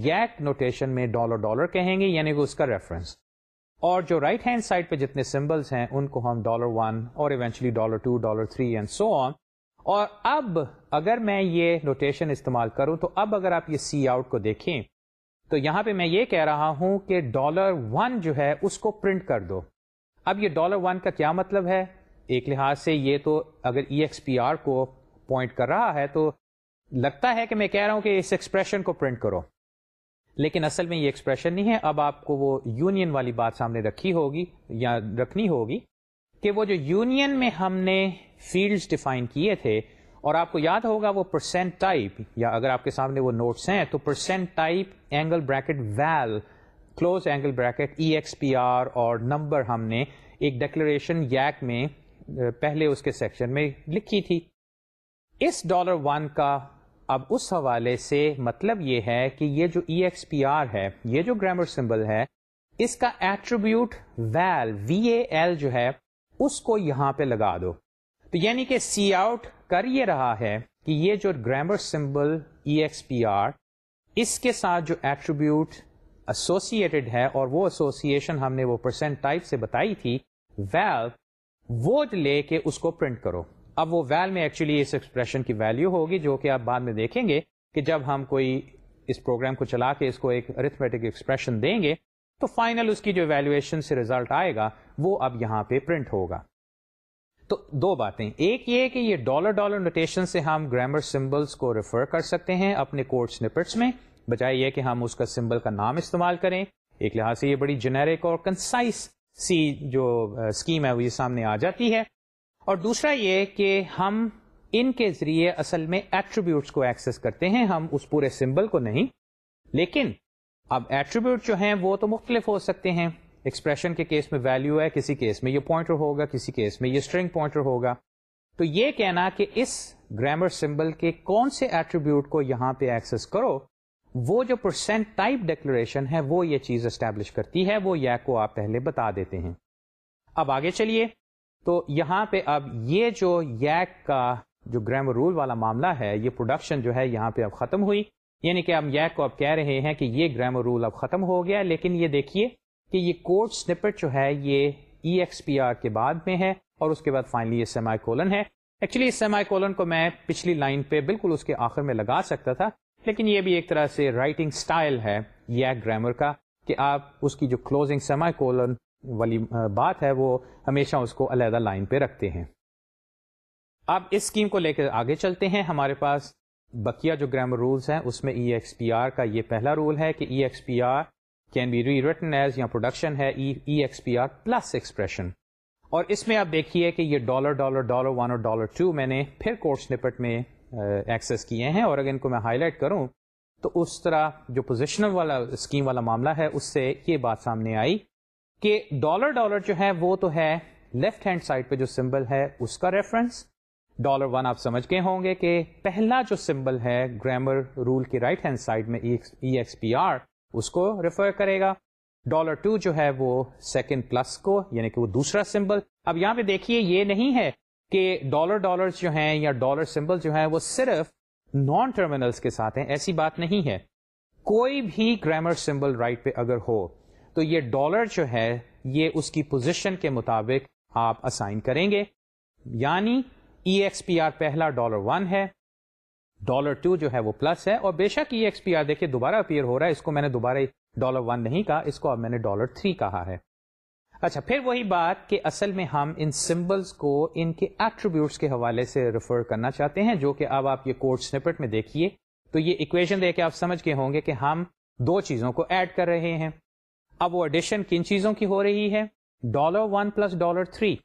یک نوٹیشن میں ڈالر ڈالر کہیں گے یعنی کہ اس کا ریفرنس اور جو رائٹ ہینڈ سائڈ پہ جتنے سمبلس ہیں، ان کو ہم ڈالر ون اور eventually dollar two dollar three and so on اور اب اگر میں یہ نوٹیشن استعمال کروں، تو اب اگر آپ یہ سی آؤٹ کو دیکھیں، تو یہاں پہ میں یہ کہہ رہا ہوں کہ ڈالر ون جو ہے، اس کو پرنٹ کر دو۔ اب یہ ڈالر ون کا کیا مطلب ہے؟ ایک لحاظ سے یہ تو اگر ای ایکس پی آر کو پوائنٹ کر رہا ہے تو لگتا ہے کہ میں کہہ رہا ہوں کہ اس ایکسپریشن کو پرنٹ کرو۔ لیکن اصل میں یہ ایکسپریشن نہیں ہے۔ اب آپ کو وہ یونین والی بات سامنے رکھی ہوگی یا رکھنی ہوگی کہ وہ جو یونین میں ہم نے فیلڈز ڈیفائن کیے تھے، اور آپ کو یاد ہوگا وہ پرسینٹ ٹائپ یا اگر آپ کے سامنے وہ نوٹس ہیں تو percent type angle bracket val close angle bracket E X P R اور نمبر ہم نے ایک ڈیکلریشن یک میں پہلے اس کے سیکشن میں لکھی تھی۔ اس ڈالر ون کا اب اس حوالے سے مطلب یہ ہے کہ یہ جو ای ایکس پی آر ہے، یہ جو گرامر سمبل ہے، اس کا attribute val V A L جو ہے، اس کو یہاں پہ لگا دو۔ تو یعنی کہ سی آؤٹ کر یہ رہا ہے کہ یہ جو grammar symbol E X P R اس کے ساتھ جو ایٹریبیوٹ ایسوسیٹڈ ہے اور وہ ایسوسیشن ہم نے وہ پرسینٹ ٹائپ سے بتائی تھی ویل وہ لے کے اس کو پرنٹ کرو۔ اب وہ ویل میں ایکچولی اس ایکسپریشن کی ویلو ہوگی جو کہ آپ بعد میں دیکھیں گے کہ جب ہم کوئی اس پروگرام کو چلا کے اس کو ایک ارتھمیٹک ایکسپریشن دیں گے تو فائنل اس کی جو ویلویشن سے ریزلٹ آئے گا، وہ اب یہاں پہ پرنٹ ہوگا۔ تو دو باتیں۔ ایک یہ کہ یہ ڈالر ڈالر نوٹیشن سے ہم گرامر سمبلس کو ریفر کر سکتے ہیں اپنے کوڈ سنپٹس میں۔ بجائے یہ کہ ہم اس کا سمبل کا نام استعمال کریں۔ ایک لحاظ سے یہ بڑی جنیرک اور کنسائز سی جو اسکیم ہے وہ یہ سامنے آ جاتی ہے۔ اور دوسرا یہ کہ ہم ان کے ذریعے اصل میں ایٹریبیوٹس کو ایکسس کرتے ہیں۔ ہم اس پورے سمبل کو نہیں۔ لیکن اب ایٹریبیوٹ جو ہیں وہ تو مختلف ہو سکتے ہیں۔ ایکسپریشن کے کیس میں ویلو ہے، کسی کیس میں یہ پوائنٹر ہوگا، کسی کیس میں یہ اسٹرنگ پوائنٹر ہوگا۔ تو یہ کہنا کہ اس گرامر سمبل کے کون سے ایٹریبیوٹ کو یہاں پہ ایکسس کرو وہ جو پرسینٹ ٹائپ ڈیکلریشن ہے، وہ یہ چیز اسٹیبلش کرتی ہے، وہ یا کو آپ پہلے بتا دیتے ہیں۔ اب آگے چلیے۔ تو یہاں پہ اب یہ جو یک کا جو گرامر رول والا معاملہ ہے، یہ پروڈکشن جو ہے، یہاں پہ اب ختم ہوئی۔ یعنی کہ ہم یک کو اب کہہ رہے ہیں کہ یہ گرامر رول اب ختم ہو گیا، لیکن یہ دیکھیے کہ یہ کوڈ سنپٹ جو ہے، یہ ای ایکس پی آر کے بعد میں ہے اور اس کے بعد فائنلی یہ سیمائی کولن ہے۔ ایکچولی اس سیمائی کولن کو میں پچھلی لائن پہ بالکل اس کے آخر میں لگا سکتا تھا لیکن یہ بھی ایک طرح سے رائٹنگ سٹائل ہے، یہ گرامر کا، کہ آپ اس کی جو کلوزنگ سیمائی کولن والی بات ہے، وہ ہمیشہ اس کو علیحدہ لائن پہ رکھتے ہیں۔ اب اس اسکیم کو لے کر آگے چلتے ہیں۔ ہمارے پاس بکیا جو گرامر رولس ہیں، اس میں ای ایکس پی آر کا یہ پہلا رول ہے کہ E X P R can be rewritten as یا پروڈکشن ہے E X P R plus expression اور اس میں آپ دیکھیے کہ یہ ڈالر ڈالر ڈالر ون اور ڈالر ٹو میں نے پھر کورس نپٹ میں ایکسیس کیے ہیں اور اگر ان کو میں ہائی لائٹ کروں، تو اس طرح جو پوزیشنل والا اسکیم والا معاملہ ہے، اس سے یہ بات سامنے آئی کہ ڈالر ڈالر جو ہے، وہ تو ہے لیفٹ ہینڈ سائڈ پہ جو سمبل ہے، اس کا ریفرنس ڈالر ون آپ سمجھ گئے ہوں گے کہ پہلا جو سمبل ہے گرامر رول کی رائٹ ہینڈ سائڈ میں ای ایکس پی آر اس کو ریفر کرے گا. ڈالر ٹو جو ہے، وہ سیکنڈ پلس کو یعنی کہ وہ دوسرا سمبل اب یہاں پہ دیکھیے، یہ نہیں ہے کہ ڈالر ڈالر جو ہیں یا ڈالر سمبل جو ہیں وہ صرف نان ٹرمینلس کے ساتھ ہیں، ایسی بات نہیں ہے۔ کوئی بھی گرامر سمبل رائٹ پہ اگر ہو، تو یہ ڈالر جو ہے، یہ اس کی پوزیشن کے مطابق آپ اسائن کریں گے۔ یعنی ای ایکس پی آر پہلا ڈالر ون ہے ڈالر ٹو جو ہے وہ پلس ہے۔ اور بے شک ای ایکس پی آر دیکھیے، دوبارہ اپیئر ہو رہا ہے۔ اس کو میں نے دوبارہ ڈالر ون نہیں کہا، اس کو اب میں نے ڈالر تھری کہا ہے۔ اچھا پھر وہی بات کہ اصل میں ہم ان سمبلس کو ان کے ایٹریبیوٹس کے حوالے سے ریفر کرنا چاہتے ہیں، جو کہ اب آپ یہ کوڈ سنپٹ میں دیکھیے۔ تو یہ اکویژن دے کے آپ سمجھ کے ہوں گے کہ ہم دو چیزوں کو ایڈ کر رہے ہیں۔ اب وہ ایڈیشن کن چیزوں کی ہو رہی ہے؟ Dollar one plus dollar three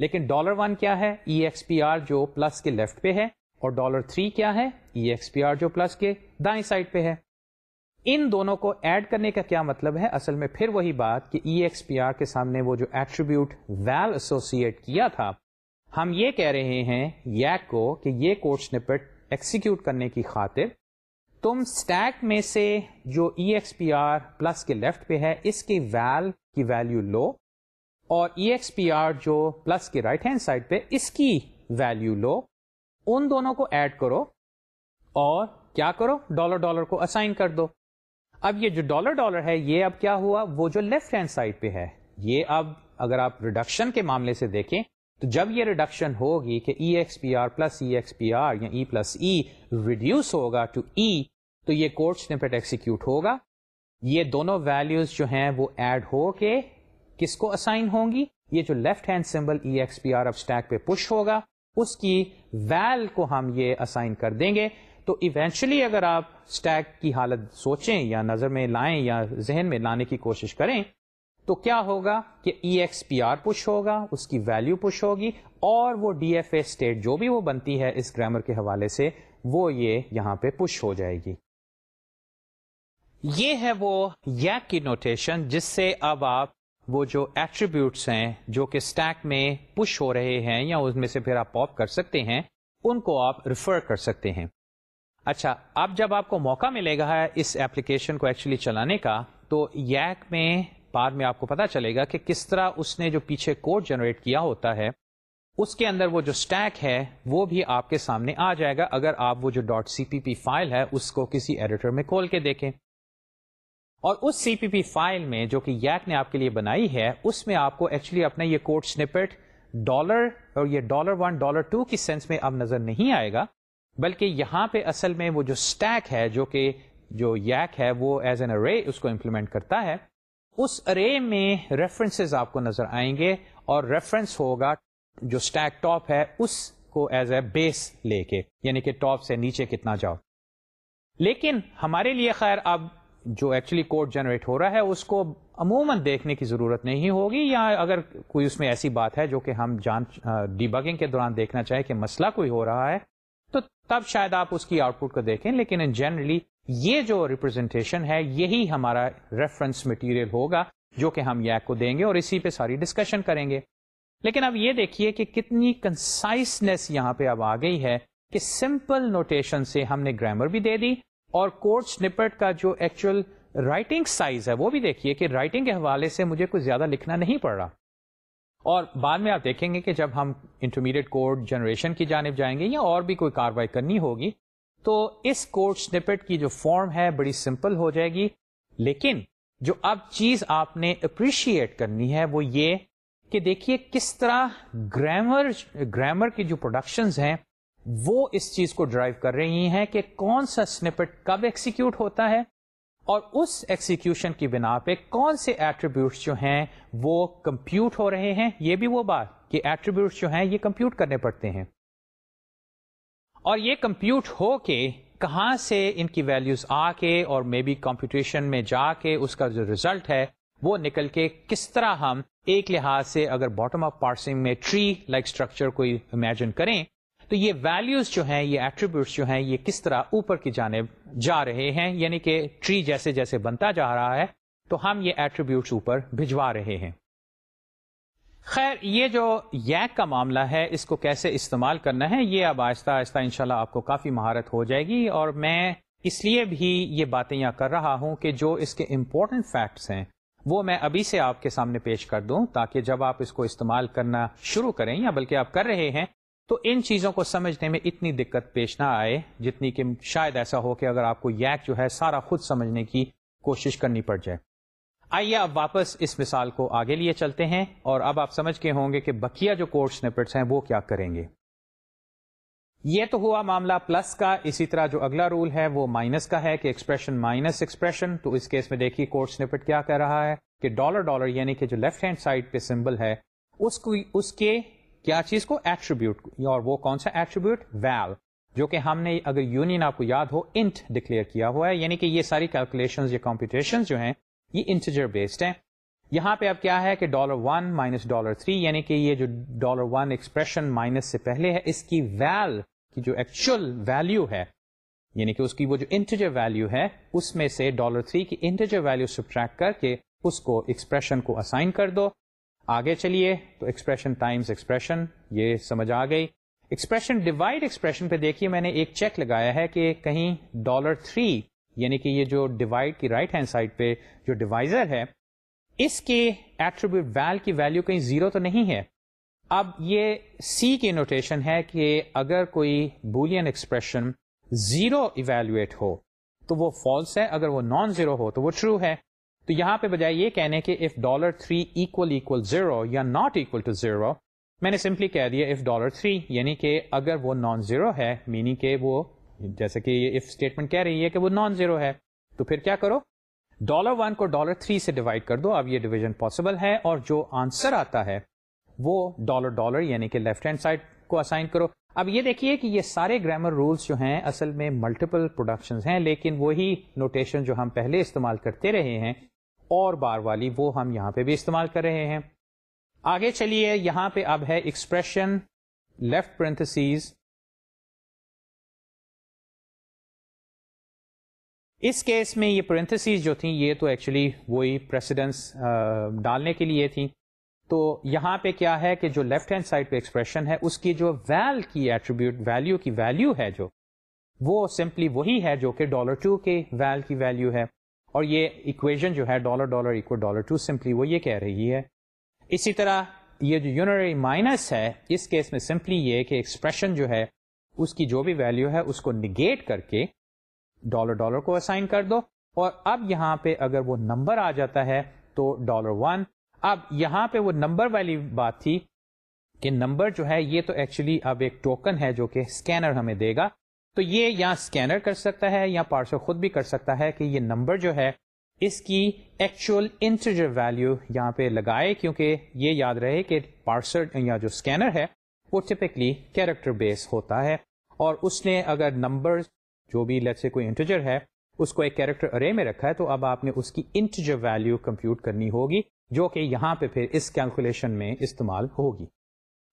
لیکن ڈالر ون کیا ہے؟ ای ایکس پی آر جو پلس کے لیفٹ پہ ہے اور ڈالر تھری کیا ہے؟ ای ایکس پی آر جو پلس کے دائیں سائڈ پہ ہے۔ ان دونوں کو ایڈ کرنے کا کیا مطلب ہے؟ اصل میں پھر وہی بات کہ ای ایکس پی آر کے سامنے وہ جو ایٹریبیوٹ ویل ایسوسیٹ کیا تھا، ہم یہ کہہ رہے ہیں یک کو کہ یہ کوڈ سنپٹ ایکسیکیوٹ کرنے کی خاطر تم اسٹیک میں سے جو E X P R plus کے لیفٹ پہ ہے، اس کی ویل کی ویلو لو اور ای ایکس پی آر جو پلس کے رائٹ ہینڈ سائڈ پہ، اس کی ویلو لو۔ ان دونوں کو ایڈ کرو اور کیا کرو؟ ڈالر ڈالر کو اسائن کر دو۔ اب یہ جو ڈالر ڈالر ہے، یہ اب کیا ہوا؟ وہ جو لیفٹ ہینڈ سائڈ پہ ہے۔ یہ اب اگر آپ ریڈکشن کے معاملے سے دیکھیں، تو جب یہ ریڈکشن ہوگی کہ E X P R plus E X P R یا ای پلس ای ریڈیوس ہوگا ٹو ای e، تو یہ کوڈ سنپٹ ایکسیکیوٹ ہوگا۔ یہ دونوں ویلوز جو ہیں، وہ ایڈ ہو کے کس کو اسائن ہوں گی؟ یہ جو left hand symbol E X P R اب اسٹیک پہ پش ہوگا، اس کی ویل کو ہم یہ اسائن کر دیں گے۔ تو ایونچولی اگر آپ اسٹیک کی حالت سوچیں یا نظر میں لائیں یا ذہن میں لانے کی کوشش کریں، تو کیا ہوگا کہ E X P R push ہوگا، اس کی ویلو پش ہوگی اور وہ ڈی ایف اے اسٹیٹ جو بھی وہ بنتی ہے اس گرامر کے حوالے سے، وہ یہ یہاں پہ پش ہو جائے گی۔ یہ ہے وہ یک کی نوٹیشن جس سے اب آپ وہ جو ایٹریبیوٹس ہیں جو کہ اسٹیک میں پش ہو رہے ہیں یا اس میں سے پھر آپ پاپ کر سکتے ہیں، ان کو آپ ریفر کر سکتے ہیں۔ اچھا اب جب آپ کو موقع ملے گا اس ایپلیکیشن کو ایکچولی چلانے کا، تو یک میں، بعد میں آپ کو پتا چلے گا کہ کس طرح اس نے جو پیچھے کوڈ جنریٹ کیا ہوتا ہے، اس کے اندر وہ جو اسٹیک ہے، وہ بھی آپ کے سامنے آ جائے گا۔ اگر آپ وہ جو. ڈاٹ سی پی پی فائل ہے، اس کو کسی ایڈیٹر میں کھول کے دیکھیں۔ اور اس سی پی پی فائل میں جو کہ یک نے آپ کے لیے بنائی ہے، اس میں آپ کو ایکچولی اپنا یہ کوڈ سنپٹ ڈالر اور یہ ڈالر ون ڈالر ٹو کی سینس میں اب نظر نہیں آئے گا۔ بلکہ یہاں پہ اصل میں وہ جو اسٹیک ہے، جو کہ جو یک ہے، وہ ایز این ارے اس کو امپلیمنٹ کرتا ہے۔ اس ارے میں ریفرنسز آپ کو نظر آئیں گے اور ریفرنس ہوگا جو اسٹیک ٹاپ ہے، اس کو ایز اے بیس لے کے یعنی کہ ٹاپ سے نیچے کتنا جاؤ۔ لیکن ہمارے لیے خیر، اب جو ایکچولی کوڈ جنریٹ ہو رہا ہے، اس کو عموماً دیکھنے کی ضرورت نہیں ہوگی، یا اگر کوئی اس میں ایسی بات ہے جو کہ ہم جان ڈی بگنگ کے دوران دیکھنا چاہیں کہ مسئلہ کوئی ہو رہا ہے تب شاید آپ اس کی آؤٹ پٹ کو دیکھیں، لیکن ان جنرلی یہ جو ریپرزینٹیشن ہے، یہی ہمارا ریفرنس مٹیریل ہوگا جو کہ ہم یک کو دیں گے اور اسی پہ ساری ڈسکشن کریں گے۔ لیکن اب یہ دیکھیے کہ کتنی کنسائسنیس یہاں پہ اب آ گئی ہے کہ سمپل نوٹیشن سے ہم نے گرامر بھی دے دی اور کوڈ سنپٹ کا جو ایکچوئل رائٹنگ سائز ہے، وہ بھی دیکھیے کہ رائٹنگ کے حوالے سے مجھے کچھ زیادہ لکھنا نہیں پڑ رہا۔ اور بعد میں آپ دیکھیں گے کہ جب ہم انٹرمیڈیٹ کوڈ جنریشن کی جانب جائیں گے یا اور بھی کوئی کاروائی کرنی ہوگی، تو اس کوڈ سنپٹ کی جو فارم ہے بڑی سمپل ہو جائے گی۔ لیکن جو اب چیز آپ نے اپریشیٹ کرنی ہے وہ یہ کہ دیکھیے کس طرح گرامر گرامر کی جو پروڈکشنز ہیں، وہ اس چیز کو ڈرائیو کر رہی ہیں کہ کون سا سنپٹ کب ایکسیکیوٹ ہوتا ہے۔ اور اس ایکسیکیوشن کی بنا پہ کون سے ایٹریبیوٹس جو ہیں وہ کمپیوٹ ہو رہے ہیں؟ یہ بھی وہ بات کہ ایٹریبیوٹس جو ہیں یہ کمپیوٹ کرنے پڑتے ہیں۔ اور یہ کمپیوٹ ہو کے کہاں سے ان کی ویلیوز آ کے اور مے بی کمپیوٹیشن میں جا کے اس کا جو ریزلٹ ہے وہ نکل کے کس طرح ہم ایک لحاظ سے اگر باٹم آف پارسنگ میں ٹری لائک اسٹرکچر کو امیجن کریں تو یہ ویلیوز جو ہیں، یہ ایٹریبیوٹس جو ہیں، یہ کس طرح اوپر کی جانب جا رہے ہیں؟ یعنی کہ ٹری جیسے جیسے بنتا جا رہا ہے، تو ہم یہ ایٹریبیوٹس اوپر بھجوا رہے ہیں۔ خیر، یہ جو یک کا معاملہ ہے، اس کو کیسے استعمال کرنا ہے، یہ اب آہستہ آہستہ انشاءاللہ آپ کو کافی مہارت ہو جائے گی۔ اور میں اس لیے بھی یہ باتیں یہاں کر رہا ہوں کہ جو اس کے امپورٹنٹ فیکٹس ہیں، وہ میں ابھی سے آپ کے سامنے پیش کر دوں تاکہ جب آپ اس کو استعمال کرنا شروع کریں یا بلکہ آپ کر رہے ہیں تو ان چیزوں کو سمجھنے میں اتنی دقت پیش نہ آئے جتنی کہ شاید ایسا ہو کہ اگر آپ کو یک جو ہے سارا خود سمجھنے کی کوشش کرنی پڑ جائے۔ آئیے اب واپس اس مثال کو آگے لیے چلتے ہیں اور اب آپ سمجھ کے ہوں گے کہ بکیا جو کورس نپٹس ہیں وہ کیا کریں گے۔ یہ تو ہوا معاملہ پلس کا، اسی طرح جو اگلا رول ہے وہ مائنس کا ہے کہ ایکسپریشن مائنس ایکسپریشن تو اس کیس میں دیکھیے کورس سنپٹ کیا کہہ رہا ہے کہ ڈالر ڈالر یعنی کہ جو لیفٹ ہینڈ سائڈ پہ سمبل ہے، اس کو، اس کے کیا چیز کو ایٹریبیوٹ اور وہ کون سا ایٹریبیوٹ ویل جو کہ ہم نے اگر یونین آپ کو یاد ہو انٹ ڈکلیئر کیا ہوا ہے یعنی کہ یہ ساری کیلکولیشن یا کمپیوٹیشن جو ہیں، یہ انٹیجر بیسڈ ہیں۔ یہاں پہ اب کیا ہے کہ dollar one minus dollar three یعنی کہ یہ جو ڈالر ون ایکسپریشن مائنس سے پہلے ہے، اس کی ویل کی جو ایکچوئل ویلو ہے یعنی کہ اس کی وہ جو انٹیجر ویلو ہے، اس میں سے ڈالر تھری کی انٹیجر ویلو سبٹریکٹ کر کے اس کو ایکسپریشن کو اسائن کر دو۔ آگے چلیے تو ایکسپریشن ٹائمس ایکسپریشن یہ سمجھ آ گئی۔ ایکسپریشن ڈیوائڈ ایکسپریشن پہ دیکھیے، میں نے ایک چیک لگایا ہے کہ کہیں ڈالر تھری یعنی کہ یہ جو ڈیوائڈ کی رائٹ ہینڈ سائڈ پہ جو ڈیوائزر ہے، اس کے ایٹریبیوٹ ویل کی ویلو کہیں زیرو تو نہیں ہے۔ اب یہ سی کی نوٹیشن ہے کہ اگر کوئی بولین ایکسپریشن زیرو ایویلویٹ ہو، تو وہ فالس ہے، اگر وہ نان زیرو ہو تو وہ ٹرو ہے۔ تو یہاں پہ بجائے یہ کہنے کہ if dollar three equal equal zero یا ناٹ اکول ٹو زیرو میں نے سمپلی کہہ دیا اف ڈالر تھری یعنی کہ اگر وہ نان زیرو ہے میننگ کہ وہ، جیسے کہ یہ اف اسٹیٹمنٹ کہہ رہی ہے کہ وہ نان زیرو ہے، تو پھر کیا کرو؟ ڈالر ون کو ڈالر تھری سے ڈیوائڈ کر دو، اب یہ ڈویژن پاسبل ہے، اور جو آنسر آتا ہے، وہ ڈالر ڈالر یعنی کہ لیفٹ ہینڈ سائڈ کو اسائن کرو۔ اب یہ دیکھیے کہ یہ سارے گرامر رولس جو ہیں، اصل میں ملٹیپل پروڈکشن ہیں، لیکن وہی نوٹیشن جو ہم پہلے استعمال کرتے رہے ہیں اور بار والی وہ ہم یہاں پہ بھی استعمال کر رہے ہیں۔ آگے چلیے، یہاں پہ اب ہے ایکسپریشن لیفٹ پرنتھسیز اس کیس میں یہ پرنتھسیز جو تھیں، یہ تو ایکچولی وہی پریسیڈنس ڈالنے کے لیے تھیں۔ تو یہاں پہ کیا ہے کہ جو لیفٹ ہینڈ سائڈ پہ ایکسپریشن ہے، اس کی جو ویل کی ایٹریبیوٹ ویلو کی ویلو ہے جو، وہ سمپلی وہی ہے جو کہ ڈالر ٹو کے ویل کی ویلو ہے۔ اور یہ اکویژن جو ہے dollar dollar equal dollar two simply وہ یہ کہہ رہی ہے۔ اسی طرح یہ جو یونری مائنس ہے، اس کیس میں سمپلی یہ کہ ایکسپریشن جو ہے، اس کی جو بھی ویلو ہے، اس کو نگیٹ کر کے ڈالر ڈالر کو اسائن کر دو۔ اور اب یہاں پہ اگر وہ نمبر آ جاتا ہے تو ڈالر ون اب یہاں پہ وہ نمبر والی بات تھی کہ نمبر جو ہے، یہ تو ایکچولی اب ایک ٹوکن ہے جو کہ اسکینر ہمیں دے گا۔ تو یہ یا اسکینر کر سکتا ہے یا پارسل خود بھی کر سکتا ہے کہ یہ نمبر جو ہے، اس کی ایکچوئل انٹرجر ویلو یہاں پہ لگائے، کیونکہ یہ یاد رہے کہ پارسل یا جو اسکینر ہے، وہ ٹپکلی کیریکٹر بیس ہوتا ہے۔ اور اس نے اگر نمبر جو بھی لیٹ سے کوئی انٹرجر ہے، اس کو ایک کیریکٹر ارے میں رکھا ہے، تو اب آپ نے اس کی انٹرجر ویلو کمپیوٹ کرنی ہوگی، جو کہ یہاں پہ پھر اس کیلکولیشن میں استعمال ہوگی۔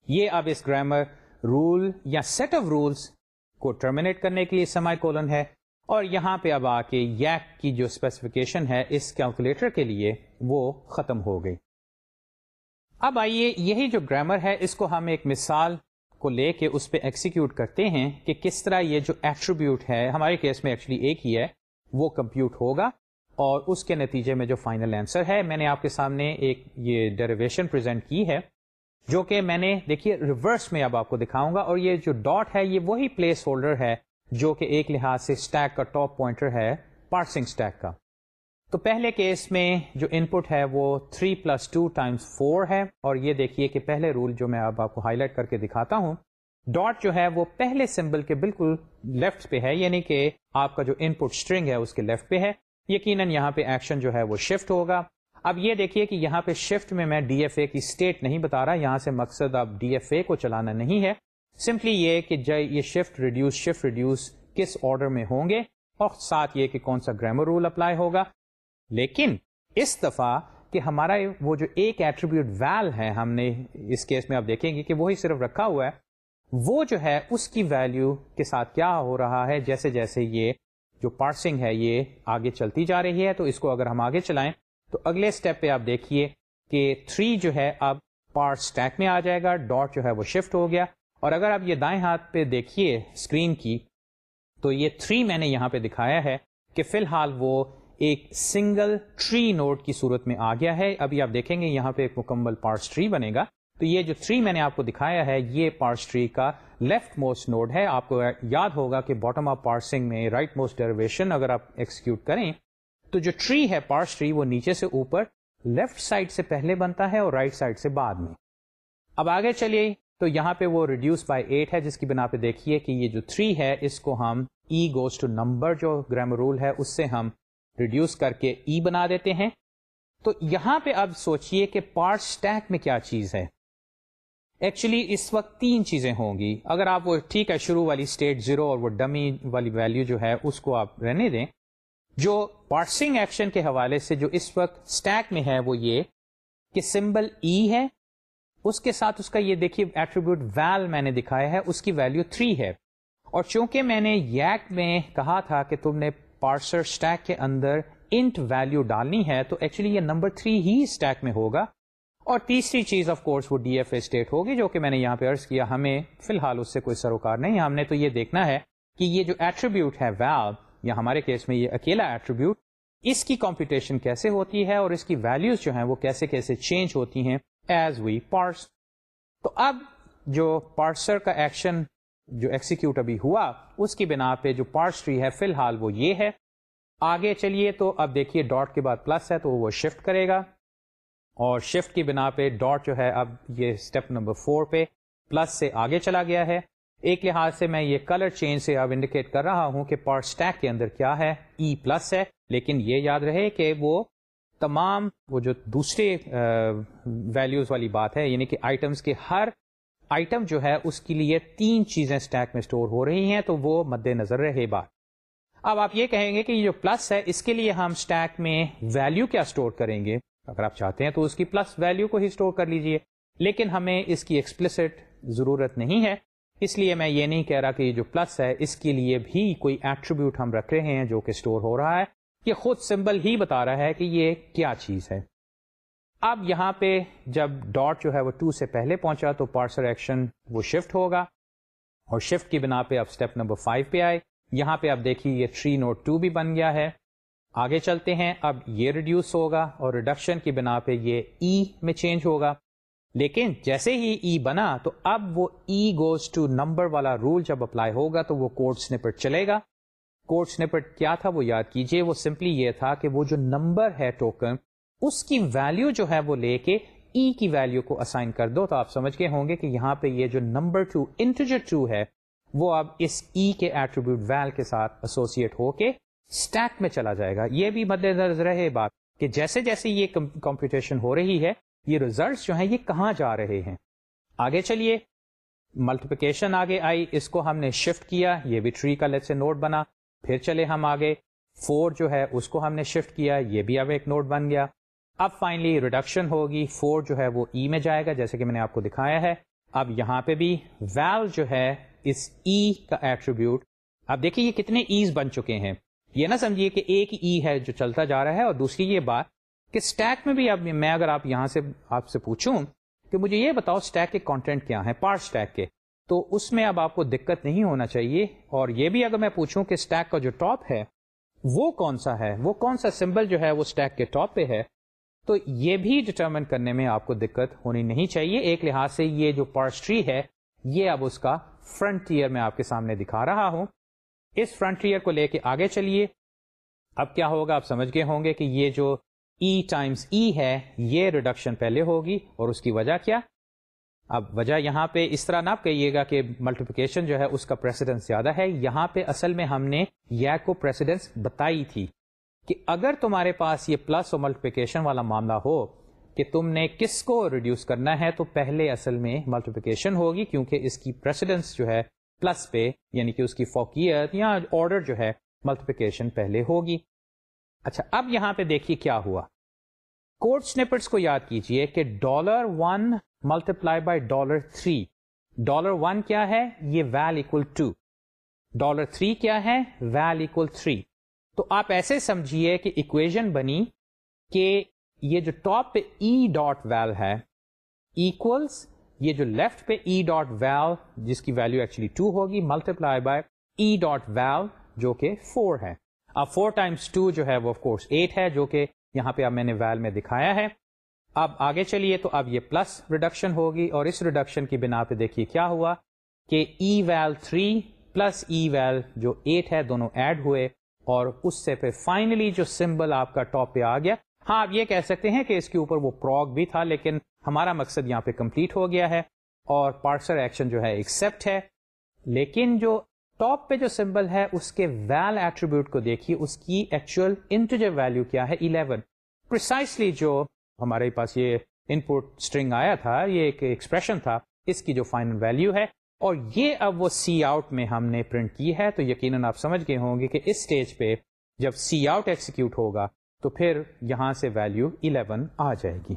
یہ اب اس گرامر رول یا سیٹ آف رولس کو ٹرمینیٹ کرنے کے لیے سمائی کولن ہے۔ اور یہاں پہ اب آ کے یک کی جو اسپیسیفکیشن ہے اس کیلکولیٹر کے لیے وہ ختم ہو گئی۔ اب آئیے یہی جو گرامر ہے اس کو ہم ایک مثال کو لے کے اس پہ ایکسیکیوٹ کرتے ہیں کہ کس طرح یہ جو ایٹریبیوٹ ہے، ہمارے کیس میں ایکچولی ایک ہی ہے، وہ کمپیوٹ ہوگا۔ اور اس کے نتیجے میں جو فائنل آنسر ہے، میں نے آپ کے سامنے ایک یہ ڈیریویشن پرزینٹ کی ہے۔ جو کہ میں نے، دیکھیے ریورس میں اب آپ کو دکھاؤں گا اور یہ جو ڈاٹ ہے، یہ وہی پلیس ہولڈر ہے جو کہ ایک لحاظ سے اسٹیک کا ٹاپ پوائنٹر ہے پارسنگ اسٹیک کا۔ تو پہلے کیس میں جو ان پٹ ہے وہ 3 پلس ٹو ٹائمس فور ہے اور یہ دیکھیے کہ پہلے رول جو میں اب آپ کو ہائی لائٹ کر کے دکھاتا ہوں ڈاٹ جو ہے وہ پہلے سمبل کے بالکل لیفٹ پہ ہے یعنی کہ آپ کا جو ان پٹ اسٹرنگ ہے اس کے لیفٹ پہ ہے۔ یقیناً یہاں پہ ایکشن جو ہے وہ شفٹ ہوگا۔ اب یہ دیکھیے کہ یہاں پہ شفٹ میں میں ڈی ایف اے کی اسٹیٹ نہیں بتا رہا، یہاں سے مقصد اب ڈی ایف اے کو چلانا نہیں ہے۔ سمپلی یہ کہ یہ شفٹ ریڈیوس شفٹ ریڈیوس کس آرڈر میں ہوں گے؟ اور ساتھ یہ کہ کون سا گرامر رول اپلائی ہوگا۔ لیکن اس دفعہ کہ ہمارا وہ جو ایک ایٹریبیوٹ ویل ہے، ہم نے اس کیس میں آپ دیکھیں گے کہ وہی صرف رکھا ہوا ہے۔ وہ جو ہے، اس کی ویلو کے ساتھ کیا ہو رہا ہے؟ جیسے جیسے یہ جو پارسنگ ہے، یہ آگے چلتی جا رہی ہے، تو اس کو اگر ہم آگے چلائیں تو اگلے اسٹیپ پہ آپ دیکھیے کہ 3 جو ہے اب پارٹ اسٹیک میں آ جائے گا ڈاٹ جو ہے وہ شفٹ ہو گیا۔ اور اگر آپ یہ دائیں ہاتھ پہ دیکھیے اسکرین کی، تو یہ 3 میں نے یہاں پہ دکھایا ہے کہ فی الحال وہ ایک سنگل ٹری نوٹ کی صورت میں آ گیا ہے۔ ابھی آپ دیکھیں گے یہاں پہ ایک مکمل پارٹس ٹری بنے گا۔ تو یہ جو 3 میں نے آپ کو دکھایا ہے، یہ پارٹس ٹری کا لیفٹ موسٹ نوڈ ہے۔ آپ کو یاد ہوگا کہ باٹم آف پارسنگ میں رائٹ موسٹ ڈیریویشن اگر آپ ایکسیکیوٹ کریں تو جو ٹری ہے پارس ٹری وہ نیچے سے اوپر لیفٹ سائڈ سے پہلے بنتا ہے اور رائٹ right سائڈ سے بعد میں۔ اب آگے چلیے، تو یہاں پہ وہ ریڈیوس بائی ایٹ ہے، جس کی بنا پہ دیکھیے کہ یہ جو تھری ہے، اس کو ہم ای گوز ٹو نمبر جو گرامر رول ہے، اس سے ہم ریڈیوس کر کے ای بنا دیتے ہیں۔ تو یہاں پہ اب سوچئے کہ پارٹ اسٹیک میں کیا چیز ہے۔ ایکچولی اس وقت تین چیزیں ہوں گی۔ اگر آپ وہ، ٹھیک ہے، شروع والی اسٹیٹ زیرو اور وہ ڈمی والی ویلو جو ہے، اس کو آپ رہنے دیں۔ جو پارسنگ ایکشن کے حوالے سے جو اس وقت اسٹیک میں ہے وہ یہ کہ سمبل ای e ہے، اس کے ساتھ اس کا یہ دیکھیے ایٹریبیوٹ ویل میں نے دکھایا ہے، اس کی ویلو 3 ہے۔ اور چونکہ میں نے یک میں کہا تھا کہ تم نے پارسر اسٹیک کے اندر انٹ ویلو ڈالنی ہے، تو ایکچولی یہ نمبر 3 ہی اسٹیک میں ہوگا۔ اور تیسری چیز آف کورس وہ ڈی ایف اے اسٹیٹ ہوگی، جو کہ میں نے یہاں پہ ارض کیا، ہمیں فی الحال اس سے کوئی سروکار نہیں، ہم نے تو یہ دیکھنا ہے کہ یہ جو ایٹریبیوٹ ہے ویل یا ہمارے کیس میں یہ اکیلا ایٹریبیوٹ اس کی کمپیوٹیشن کیسے ہوتی ہے اور اس کی ویلوز جو ہیں وہ کیسے کیسے چینج ہوتی ہیں ایز وی پارس تو اب جو پارسر کا ایکشن جو ایکسیکیوٹ ابھی ہوا، اس کی بنا پہ جو پارس ٹری ہے، فی الحال وہ یہ ہے۔ آگے چلیے تو اب دیکھیے ڈاٹ کے بعد پلس ہے تو وہ شفٹ کرے گا۔ اور شفٹ کی بنا پہ ڈاٹ جو ہے اب یہ اسٹیپ نمبر فور پہ پلس سے آگے چلا گیا ہے۔ ایک لحاظ سے میں یہ کلر چینج سے اب انڈیکیٹ کر رہا ہوں کہ پارٹ اسٹیک کے اندر کیا ہے؟ ای e پلس ہے، لیکن یہ یاد رہے کہ وہ تمام، وہ جو دوسرے ویلیوز والی بات ہے یعنی کہ آئٹمس کے ہر آئٹم جو ہے، اس کے لیے تین چیزیں اسٹیک میں اسٹور ہو رہی ہیں، تو وہ مد نظر رہے بات اب آپ یہ کہیں گے کہ یہ جو پلس ہے، اس کے لیے ہم اسٹیک میں ویلیو کیا اسٹور کریں گے؟ اگر آپ چاہتے ہیں تو اس کی پلس ویلیو کو ہی اسٹور کر لیجیے، لیکن ہمیں اس کی ایکسپلسٹ ضرورت نہیں ہے۔ اس لیے میں یہ نہیں کہہ رہا کہ یہ جو پلس ہے، اس کے لیے بھی کوئی ایٹریبیوٹ ہم رکھ رہے ہیں جو کہ اسٹور ہو رہا ہے۔ یہ خود سمبل ہی بتا رہا ہے کہ یہ کیا چیز ہے۔ اب یہاں پہ جب ڈاٹ جو ہے وہ ٹو سے پہلے پہنچا تو پارسر ایکشن وہ شفٹ ہوگا۔ اور شفٹ کی بنا پہ اب اسٹیپ نمبر فائیو پہ آئے۔ یہاں پہ اب دیکھیے یہ تھری نوٹ ٹو بھی بن گیا ہے۔ آگے چلتے ہیں۔ اب یہ ریڈیوس ہوگا اور ریڈکشن کی بنا پہ یہ ای e میں چینج ہوگا۔ لیکن جیسے ہی ای e بنا تو اب وہ ای گوز ٹو نمبر والا رول جب اپلائی ہوگا تو وہ کوڈ سنپٹ چلے گا۔ کوڈ سنپٹ کیا تھا وہ یاد کیجیے، وہ سمپلی یہ تھا کہ وہ جو نمبر ہے ٹوکن، اس کی ویلو جو ہے وہ لے کے ای e کی ویلو کو اسائن کر دو تو آپ سمجھ گئے ہوں گے کہ یہاں پہ یہ جو نمبر ٹو انٹرجر ٹو ہے، وہ اب اس ای کے ایٹریبیوٹ ویل کے ساتھ ایسوسیٹ ہو کے اسٹیک میں چلا جائے گا۔ یہ بھی مد نظر رہے بات کہ جیسے جیسے یہ کمپیوٹیشن ہو رہی ہے یہ ریزلٹس جو ہیں یہ کہاں جا رہے ہیں؟ آگے چلیے۔ ملٹیپیکیشن آگے آئی، اس کو ہم نے شفٹ کیا، یہ بھی ٹری کا لیٹ سے نوٹ بنا۔ پھر چلے ہم آگے۔ فور جو ہے، اس کو ہم نے شفٹ کیا، یہ بھی اب ایک نوٹ بن گیا۔ اب فائنلی ریڈکشن ہوگی۔ فور جو ہے، وہ ای e میں جائے گا، جیسے کہ میں نے آپ کو دکھایا ہے۔ اب یہاں پہ بھی ویل جو ہے، اس ای e کا ایٹریبیوٹ اب دیکھیے یہ کتنے ایز بن چکے ہیں۔ یہ نہ سمجھیے کہ ایک ای e ہے جو چلتا جا رہا ہے اور دوسری یہ بات کہ اسٹیک میں بھی اب میں اگر آپ یہاں سے آپ سے پوچھوں کہ مجھے یہ بتاؤ اسٹیک کے کانٹینٹ کیا ہے پارٹ اسٹیک کے، تو اس میں اب آپ کو دقت نہیں ہونا چاہیے اور یہ بھی اگر میں پوچھوں کہ اسٹیک کا جو ٹاپ ہے، وہ کون سا ہے، وہ کون سا سمبل جو ہے وہ اسٹیک کے ٹاپ پہ ہے، تو یہ بھی ڈٹرمن کرنے میں آپ کو دقت ہونی نہیں چاہیے۔ ایک لحاظ سے یہ جو پارسٹری ہے، یہ اب اس کا فرنٹ ایئر میں آپ کے سامنے دکھا رہا ہوں۔ اس فرنٹیئر کو لے کے آگے چلیے۔ اب کیا ہوگا؟ آپ سمجھ گئے ہوں گے کہ یہ جو ای ٹائمس ای ہے، یہ ریڈکشن پہلے ہوگی اور اس کی وجہ کیا؟ اب وجہ یہاں پہ اس طرح نہ کہیے گا کہ ملٹیپیکیشن جو ہے اس کا پریسیڈنس زیادہ ہے۔ یہاں پہ اصل میں ہم نے یا کو پریسیڈنس بتائی تھی کہ اگر تمہارے پاس یہ پلس اور ملٹیپیکیشن والا معاملہ ہو کہ تم نے کس کو ریڈیوس کرنا ہے، تو پہلے اصل میں ملٹیپیکیشن ہوگی کیونکہ اس کی پریسیڈنس جو ہے پلس پہ یعنی کہ اس کی فوکیت یا آرڈر جو ہے ملٹیپیکیشن پہلے ہوگی۔ اچھا اب یہاں پہ دیکھیے کیا ہوا۔ کوڈ سنپٹس کو یاد کیجیے کہ dollar one multiply by dollar three dollar one کیا ہے؟ یہ val equal to dollar three کیا ہے؟ ویل اکول تھری تو آپ ایسے سمجھیے کہ اکویژن بنی کہ یہ جو ٹاپ پہ ای ڈاٹ ویل ہے ایکولس یہ جو لیفٹ پہ ای ڈاٹ ویل جس کی ویلو ایکچولی ٹو ہوگی multiply by E dot val جو کہ فور ہے۔ اب فور ٹائمس ٹو جو ہے وہ آف کورس ایٹ ہے جو کہ یہاں پہ اب میں نے ویل میں دکھایا ہے۔ اب آگے چلیے تو اب یہ پلس ریڈکشن ہوگی اور اس ریڈکشن کی بنا پہ دیکھیے کیا ہوا کہ E val three plus E val جو ایٹ ہے دونوں ایڈ ہوئے اور اس سے پھر فائنلی جو سمبل آپ کا ٹاپ پہ آ گیا۔ ہاں آپ یہ کہہ سکتے ہیں کہ اس کے اوپر وہ پروگ بھی تھا لیکن ہمارا مقصد یہاں پہ کمپلیٹ ہو گیا ہے اور پارسر ایکشن جو ہے ایکسپٹ ہے۔ لیکن جو ٹاپ پہ جو سمبل ہے، اس کے ویل ایٹریبیوٹ کو دیکھیے، اس کی ایکچوئل انٹیجر ویلو کیا ہے؟ 11 پرسائسلی جو ہمارے پاس یہ ان پٹ اسٹرنگ آیا تھا، یہ ایک ایکسپریشن تھا، اس کی جو فائنل ویلو ہے۔ اور یہ اب وہ سی آؤٹ میں ہم نے پرنٹ کی ہے، تو یقیناً آپ سمجھ گئے ہوں گے کہ اس اسٹیج پہ جب سی آؤٹ ایکسیکیوٹ ہوگا، تو پھر یہاں سے ویلو 11 آ جائے گی۔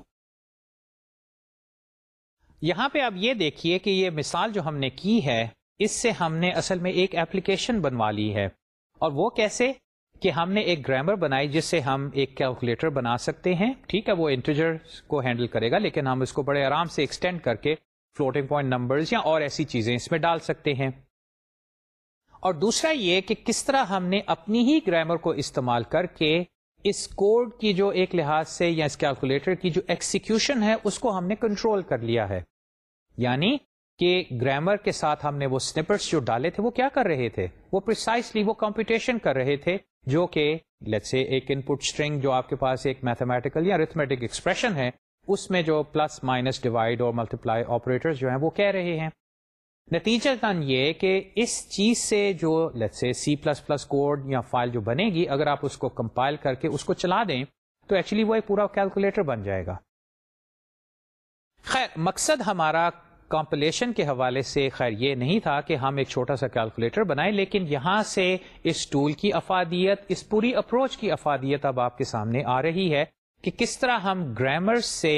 یہاں پہ اب یہ دیکھیے کہ یہ مثال جو ہم نے کی ہے اس سے ہم نے اصل میں ایک ایپلیکیشن بنوا لی ہے۔ اور وہ کیسے؟ کہ ہم نے ایک گرامر بنائی جس سے ہم ایک کیلکولیٹر بنا سکتے ہیں۔ ٹھیک ہے، وہ انٹیجر کو ہینڈل کرے گا، لیکن ہم اس کو بڑے آرام سے ایکسٹینڈ کر کے فلوٹنگ پوائنٹ نمبرز یا اور ایسی چیزیں اس میں ڈال سکتے ہیں۔ اور دوسرا یہ کہ کس طرح ہم نے اپنی ہی گرامر کو استعمال کر کے اس کوڈ کی جو ایک لحاظ سے یا اس کیلکولیٹر کی جو ایکسیکیوشن ہے، اس کو ہم نے کنٹرول کر لیا ہے۔ یعنی کہ گرامر کے ساتھ ہم نے وہ سنپرس جو ڈالے تھے، وہ کیا کر رہے تھے؟ وہ پرسائسلی وہ کمپٹیشن کر رہے تھے جو کہ لیٹ سے ایک ان پٹ اسٹرنگ جو آپ کے پاس ایک میتھمیٹیکل یا ریتھمیٹک ایکسپریشن ہے، اس میں جو پلس مائنس ڈیوائڈ اور ملٹیپلائی آپریٹر جو ہیں وہ کہہ رہے ہیں۔ نتیجہ تن یہ کہ اس چیز سے جو let's say C plus plus code یا فائل جو بنے گی، اگر آپ اس کو کمپائل کر کے اس کو چلا دیں، تو ایکچولی وہ ایک پورا کیلکولیٹر بن جائے گا۔ خیر، مقصد ہمارا کمپلیشن کے حوالے سے خیر یہ نہیں تھا کہ ہم ایک چھوٹا سا کیلکولیٹر بنائیں، لیکن یہاں سے اس ٹول کی افادیت، اس پوری اپروچ کی افادیت اب آپ کے سامنے آ رہی ہے کہ کس طرح ہم گرامر سے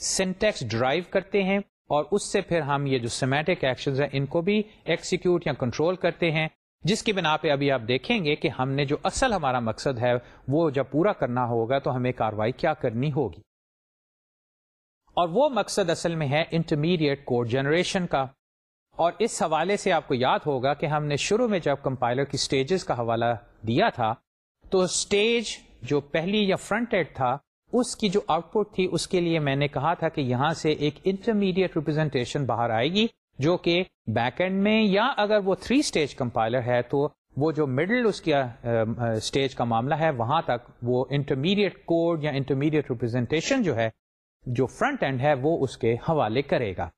سینٹیکس ڈرائیو کرتے ہیں اور اس سے پھر ہم یہ جو سیمیٹک ایکشن ہیں، ان کو بھی ایکسیکیوٹ یا کنٹرول کرتے ہیں، جس کی بنا پہ ابھی آپ دیکھیں گے کہ ہم نے جو اصل ہمارا مقصد ہے، وہ جب پورا کرنا ہوگا تو ہمیں کاروائی کیا کرنی ہوگی۔ اور وہ مقصد اصل میں ہے انٹرمیڈیٹ کوڈ جنریشن کا۔ اور اس حوالے سے آپ کو یاد ہوگا کہ ہم نے شروع میں جب کمپائلر کی سٹیجز کا حوالہ دیا تھا، تو سٹیج جو پہلی یا فرنٹ ایڈ تھا، اس کی جو آؤٹ پٹ تھی، اس کے لیے میں نے کہا تھا کہ یہاں سے ایک انٹرمیڈیٹ ریپرزینٹیشن باہر آئے گی، جو کہ بیک اینڈ میں یا اگر وہ تھری اسٹیج کمپائلر ہے، تو وہ جو مڈل اس کا اسٹیج کا معاملہ ہے، وہاں تک وہ انٹرمیڈیٹ کوڈ یا انٹرمیڈیٹ ریپرزینٹیشن جو ہے جو فرنٹ اینڈ ہے وہ اس کے حوالے کرے گا۔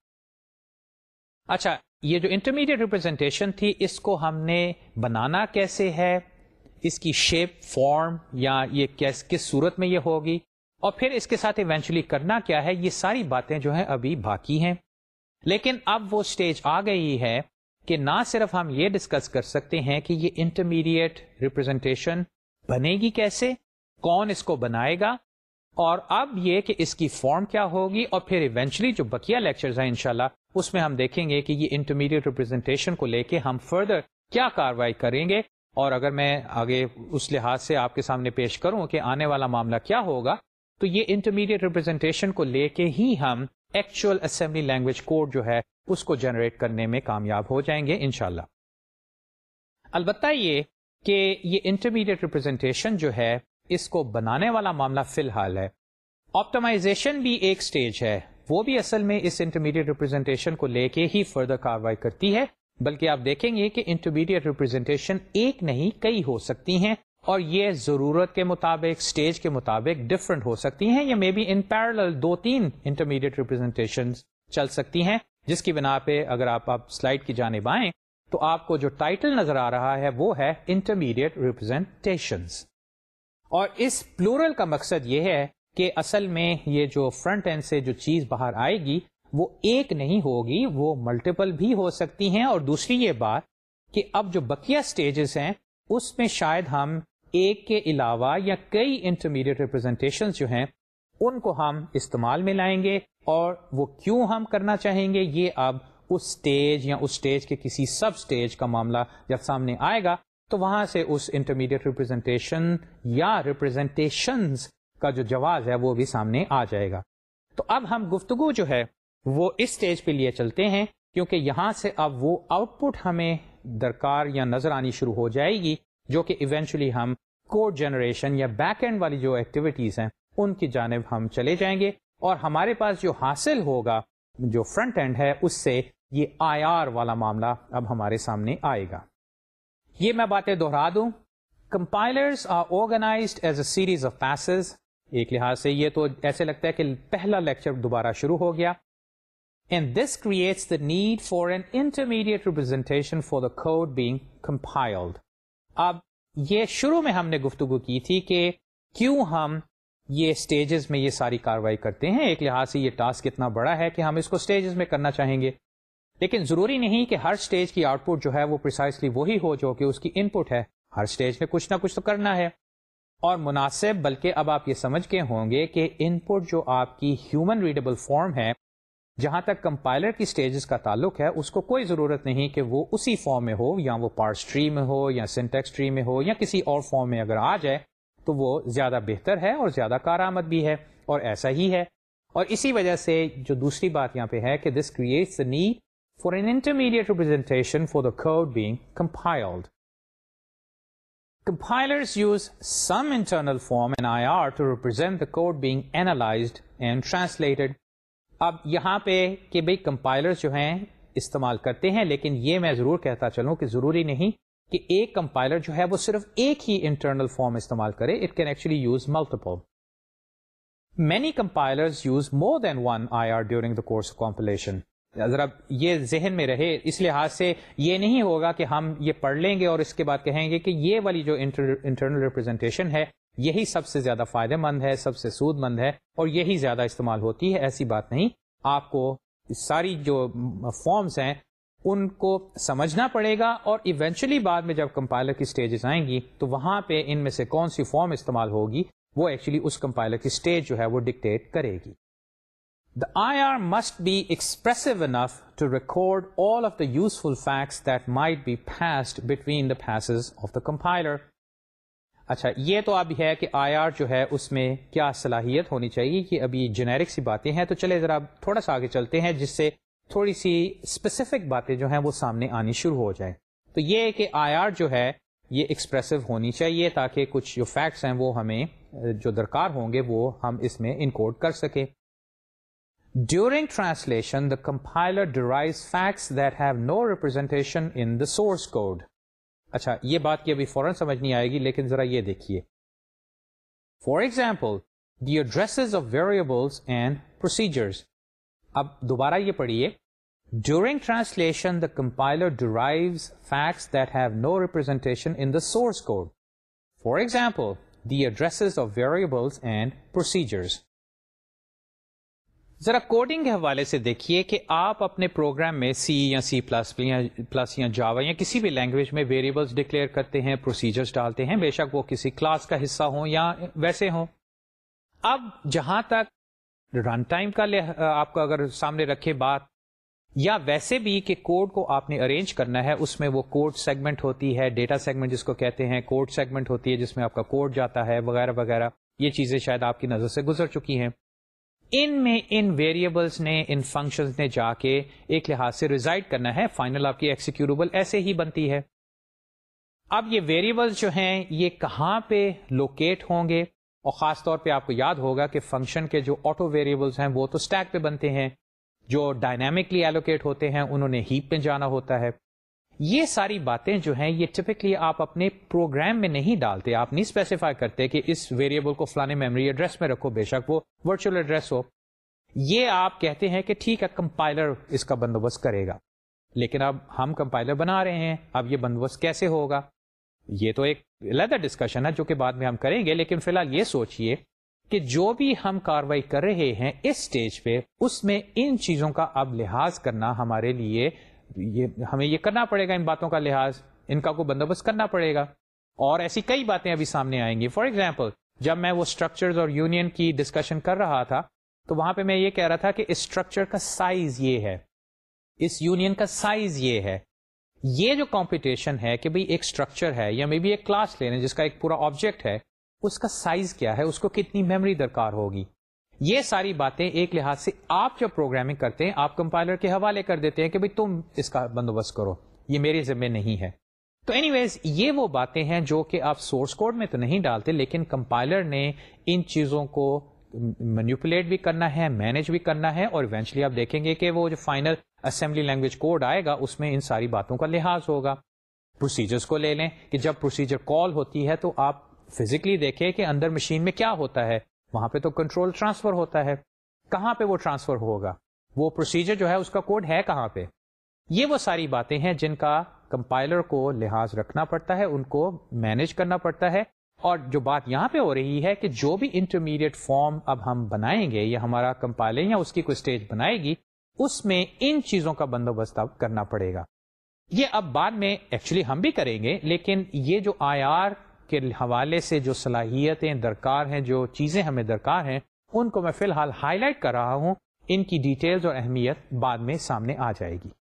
اچھا یہ جو انٹرمیڈیٹ ریپرزینٹیشن تھی، اس کو ہم نے بنانا کیسے ہے؟ اس کی شیپ فارم یا یہ کس کس صورت میں یہ ہوگی؟ اور پھر اس کے ساتھ ایونچولی کرنا کیا ہے؟ یہ ساری باتیں جو ہیں ابھی باقی ہیں۔ لیکن اب وہ اسٹیج آ گئی ہے کہ نہ صرف ہم یہ ڈسکس کر سکتے ہیں کہ یہ انٹرمیڈیٹ ریپرزینٹیشن بنے گی کیسے؟ کون اس کو بنائے گا؟ اور اب یہ کہ اس کی فارم کیا ہوگی اور پھر ایونچولی جو بکیا لیکچر ہیں انشاءاللہ، اس میں ہم دیکھیں گے کہ یہ انٹرمیڈیٹ ریپرزینٹیشن کو لے کے ہم فردر کیا کاروائی کریں گے اور اگر میں آگے اس لحاظ سے آپ کے سامنے پیش کروں کہ آنے والا معاملہ کیا ہوگا، تو یہ انٹرمیڈیٹ ریپرزینٹیشن کو لے کے ہی ہم ایکچوئل اسمبلی لینگویج کوڈ جو ہے، اس کو جنریٹ کرنے میں کامیاب ہو جائیں گے انشاءاللہ۔ البتہ یہ کہ یہ انٹرمیڈیٹ ریپرزینٹیشن جو ہے اس کو بنانے والا معاملہ فی الحال ہے۔ آپٹمائزیشن بھی ایک سٹیج ہے۔ وہ بھی اصل میں اس انٹرمیڈیٹ ریپرزینٹیشن کو لے کے ہی فردر کاروائی کرتی ہے۔ بلکہ آپ دیکھیں گے کہ انٹرمیڈیٹ ریپرزینٹیشن ایک نہیں، کئی ہو سکتی ہیں۔ اور یہ ضرورت کے مطابق اسٹیج کے مطابق ڈفرنٹ ہو سکتی ہیں یا مے بی ان پیرل دو تین انٹرمیڈیٹ ریپرزینٹیشن چل سکتی ہیں۔ جس کی بنا پہ اگر آپ آپ سلائڈ کی جانب آئیں تو آپ کو جو ٹائٹل نظر آ رہا ہے وہ ہے انٹرمیڈیٹ ریپرزینٹیشنس اور اس پلورل کا مقصد یہ ہے کہ اصل میں یہ جو فرنٹ اینڈ سے جو چیز باہر آئے گی، وہ ایک نہیں ہوگی، وہ ملٹیپل بھی ہو سکتی ہیں۔ اور دوسری یہ بات کہ اب جو بکیا سٹیجز ہیں، اس میں شاید ہم ایک کے علاوہ یا کئی انٹرمیڈیٹ ریپرزینٹیشن جو ہیں، ان کو ہم استعمال میں لائیں گے۔ اور وہ کیوں ہم کرنا چاہیں گے، یہ اب اس سٹیج یا اس سٹیج کے کسی سب سٹیج کا معاملہ جب سامنے آئے گا تو وہاں سے اس انٹرمیڈیٹ ریپرزینٹیشن یا ریپرزینٹیشن کا جو جواز ہے وہ بھی سامنے آ جائے گا۔ تو اب ہم گفتگو جو ہے وہ اس اسٹیج پہ لیے چلتے ہیں، کیونکہ یہاں سے اب وہ آؤٹ پٹ ہمیں درکار یا نظر آنی شروع ہو جائے گی، جو کہ ایونچولی ہم کوڈ جنریشن یا بیک اینڈ والی جو ایکٹیویٹیز ہیں، ان کی جانب ہم چلے جائیں گے۔ اور ہمارے پاس جو حاصل ہوگا، جو فرنٹ اینڈ ہے، اس سے یہ آئی آر والا معاملہ اب ہمارے سامنے آئے گا۔ یہ میں باتیں دوہرا دوں۔ Compilers are organized as a series of pieces ایک لحاظ سے یہ تو ایسے لگتا ہے کہ پہلا لیکچر دوبارہ شروع ہو گیا۔ And this creates the need for an intermediate representation for the code being compiled اب یہ شروع میں ہم نے گفتگو کی تھی کہ کیوں ہم یہ اسٹیجز میں یہ ساری کاروائی کرتے ہیں۔ ایک لحاظ سے یہ ٹاسک اتنا بڑا ہے کہ ہم اس کو اسٹیجز میں کرنا چاہیں گے۔ لیکن ضروری نہیں کہ ہر اسٹیج کی آؤٹ پٹ جو ہے وہ پرسائسلی وہی ہو جو کہ اس کی ان پٹ ہے۔ ہر اسٹیج میں کچھ نہ کچھ تو کرنا ہے۔ اور مناسب، بلکہ اب آپ یہ سمجھ کے ہوں گے کہ ان پٹ جو آپ کی ہیومن ریڈیبل فارم ہے، جہاں تک کمپائلر کی اسٹیجز کا تعلق ہے، اس کو کوئی ضرورت نہیں کہ وہ اسی فارم میں ہو، یا وہ پارٹ ٹری میں ہو، یا سنٹیکس ٹری میں ہو، یا کسی اور فارم میں اگر آ جائے، تو وہ زیادہ بہتر ہے اور زیادہ کارآمد بھی ہے، اور ایسا ہی ہے۔ اور اسی وجہ سے جو دوسری بات یہاں پہ ہے کہ this creates need for an intermediate representation for the code being compiled. Compilers use some internal form in IR to represent the code being analyzed and translated. اب یہاں پہ کہ بھئی کمپائلرز جو ہیں استعمال کرتے ہیں، لیکن یہ میں ضرور کہتا چلوں کہ ضروری نہیں کہ ایک کمپائلر جو ہے وہ صرف ایک ہی انٹرنل فارم استعمال کرے it can actually use multiple many compilers use more than one I R during the course compilation ذرا یہ ذہن میں رہے، اس لحاظ سے یہ نہیں ہوگا کہ ہم یہ پڑھ لیں گے اور اس کے بعد کہیں گے کہ یہ والی جو انٹرنل ریپرزینٹیشن ہے، یہی سب سے زیادہ فائدہ مند ہے، سب سے سود مند ہے اور یہی زیادہ استعمال ہوتی ہے، ایسی بات نہیں۔ آپ کو ساری جو فارمز ہیں، ان کو سمجھنا پڑے گا اور ایونچولی بعد میں جب کمپائلر کی اسٹیجز آئیں گی، تو وہاں پہ ان میں سے کون سی فارم استعمال ہوگی، وہ ایکچولی اس کمپائلر کی اسٹیج جو ہے وہ ڈکٹیٹ کرے گی۔ The IR must be expressive enough to record all of the useful facts that might be passed between the passes of the compiler. اچھا یہ تو اب ہے کہ آئی آر جو ہے، اس میں کیا صلاحیت ہونی چاہیے کہ ابھی جنیرک سی باتیں ہیں۔ تو چلے، ذرا تھوڑا سا آگے چلتے ہیں، جس سے تھوڑی سی اسپیسیفک باتیں جو ہیں وہ سامنے آنی شروع ہو جائیں۔ تو یہ کہ آئی آر جو ہے، یہ ایکسپریسو ہونی چاہیے تاکہ کچھ جو فیکٹس ہیں وہ ہمیں، جو درکار ہوں گے، وہ ہم اس میں انکوڈ کر سکیں۔ During translation the compiler derives facts that have no representation in the source code اچھا یہ بات کی ابھی فوراً سمجھ نہیں آئے گی، لیکن ذرا یہ دیکھیے۔ For example the address of variables and procedures اب دوبارہ یہ پڑھیے۔ During translation the compiler derives facts that have no representation in the source code for example the address of variables and procedures ذرا کوڈنگ کے حوالے سے دیکھیے کہ آپ اپنے پروگرام میں سی یا سی پلس پلس یا جاوا یا کسی بھی لینگویج میں ویریبلس ڈکلیئر کرتے ہیں پروسیجرز ڈالتے ہیں، بے شک وہ کسی کلاس کا حصہ ہوں یا ویسے ہوں۔ اب جہاں تک رن ٹائم کا آپ کو اگر سامنے رکھے بات یا ویسے بھی کہ کوڈ کو آپ نے ارینج کرنا ہے، اس میں وہ کوڈ سیگمنٹ ہوتی ہے ڈیٹا سیگمنٹ جس کو کہتے ہیں کوڈ سیگمنٹ ہوتی ہے جس میں آپ کا کوڈ جاتا ہے، وغیرہ وغیرہ۔ یہ چیزیں شاید آپ کی نظر سے گزر چکی ہیں۔ ان میں ان ویریبلس نے، ان فنکشنز نے جا کے ایک لحاظ سے ریزائڈ کرنا ہے فائنل آپ کی ایکسیکیوربل ایسے ہی بنتی ہے۔ اب یہ ویریبلس جو ہیں، یہ کہاں پہ لوکیٹ ہوں گے؟ اور خاص طور پہ آپ کو یاد ہوگا کہ فنکشن کے جو آٹو ویریبلس ہیں، وہ تو اسٹیک پہ بنتے ہیں۔ جو ڈائنامکلی ایلوکیٹ ہوتے ہیں، انہوں نے ہیپ پہ جانا ہوتا ہے۔ یہ ساری باتیں جو ہیں، یہ ٹپکلی آپ اپنے پروگرام میں نہیں ڈالتے، آپ نہیں اسپیسیفائی کرتے کہ اس ویریبل کو فلانے میموری ایڈریس میں رکھو، بے شک وہ ورچوئل ایڈریس ہو۔ یہ آپ کہتے ہیں کہ ٹھیک ہے کمپائلر اس کا بندوبست کرے گا۔ لیکن اب ہم کمپائلر بنا رہے ہیں، اب یہ بندوبست کیسے ہوگا؟ یہ تو ایک علیحدہ ڈسکشن ہے جو کہ بعد میں ہم کریں گے، لیکن فی الحال یہ سوچئے کہ جو بھی ہم کاروائی کر رہے ہیں اس سٹیج پہ، اس میں ان چیزوں کا اب لحاظ کرنا ہمارے لیے یہ ہمیں یہ کرنا پڑے گا ان باتوں کا لحاظ، ان کا کوئی بندوبست کرنا پڑے گا۔ اور ایسی کئی باتیں ابھی سامنے آئیں گی۔ فار ایگزامپل جب میں وہ اسٹرکچر اور یونین کی ڈسکشن کر رہا تھا، تو وہاں پہ میں یہ کہہ رہا تھا کہ اسٹرکچر کا سائز یہ ہے۔ اس یونین کا سائز یہ ہے۔ یہ جو کمپٹیشن ہے کہ بھئی ایک اسٹرکچر ہے یا مے بی ایک کلاس لینے جس کا ایک پورا آبجیکٹ ہے، اس کا سائز کیا ہے؟ اس کو کتنی میموری درکار ہوگی؟ یہ ساری باتیں ایک لحاظ سے آپ جب پروگرامنگ کرتے ہیں، آپ کمپائلر کے حوالے کر دیتے ہیں کہ بھائی تم اس کا بندوبست کرو۔ یہ میری ذمہ نہیں ہے۔ تو اینی ویز یہ وہ باتیں ہیں جو کہ آپ سورس کوڈ میں تو نہیں ڈالتے، لیکن کمپائلر نے ان چیزوں کو مینیپولیٹ بھی کرنا ہے مینج بھی کرنا ہے، اور ایونچلی آپ دیکھیں گے کہ وہ جو فائنل اسمبلی لینگویج کوڈ آئے گا، اس میں ان ساری باتوں کا لحاظ ہوگا۔ پروسیجرس کو لے لیں کہ جب پروسیجر کال ہوتی ہے تو آپ فزیکلی دیکھیں کہ اندر مشین میں کیا ہوتا ہے۔ وہاں پہ تو کنٹرول ٹرانسفر ہوتا ہے۔ کہاں پہ وہ ٹرانسفر ہوگا؟ وہ پروسیجر جو ہے اس کا کوڈ ہے کہاں پہ؟ یہ وہ ساری باتیں ہیں جن کا کمپائلر کو لحاظ رکھنا پڑتا ہے، ان کو مینج کرنا پڑتا ہے۔ اور جو بات یہاں پہ ہو رہی ہے کہ جو بھی انٹرمیڈیٹ فارم اب ہم بنائیں گے یا ہمارا کمپائلر یا اس کی کوئی اسٹیج بنائے گی، اس میں ان چیزوں کا بندوبست اب کرنا پڑے گا۔ یہ اب بعد میں ایکچولی ہم بھی کریں گے، لیکن یہ جو آئی آر کے حوالے سے جو صلاحیتیں درکار ہیں جو چیزیں ہمیں درکار ہیں ان کو میں فی الحال ہائی لائٹ کر رہا ہوں ان کی ڈیٹیلز اور اہمیت بعد میں سامنے آ جائے گی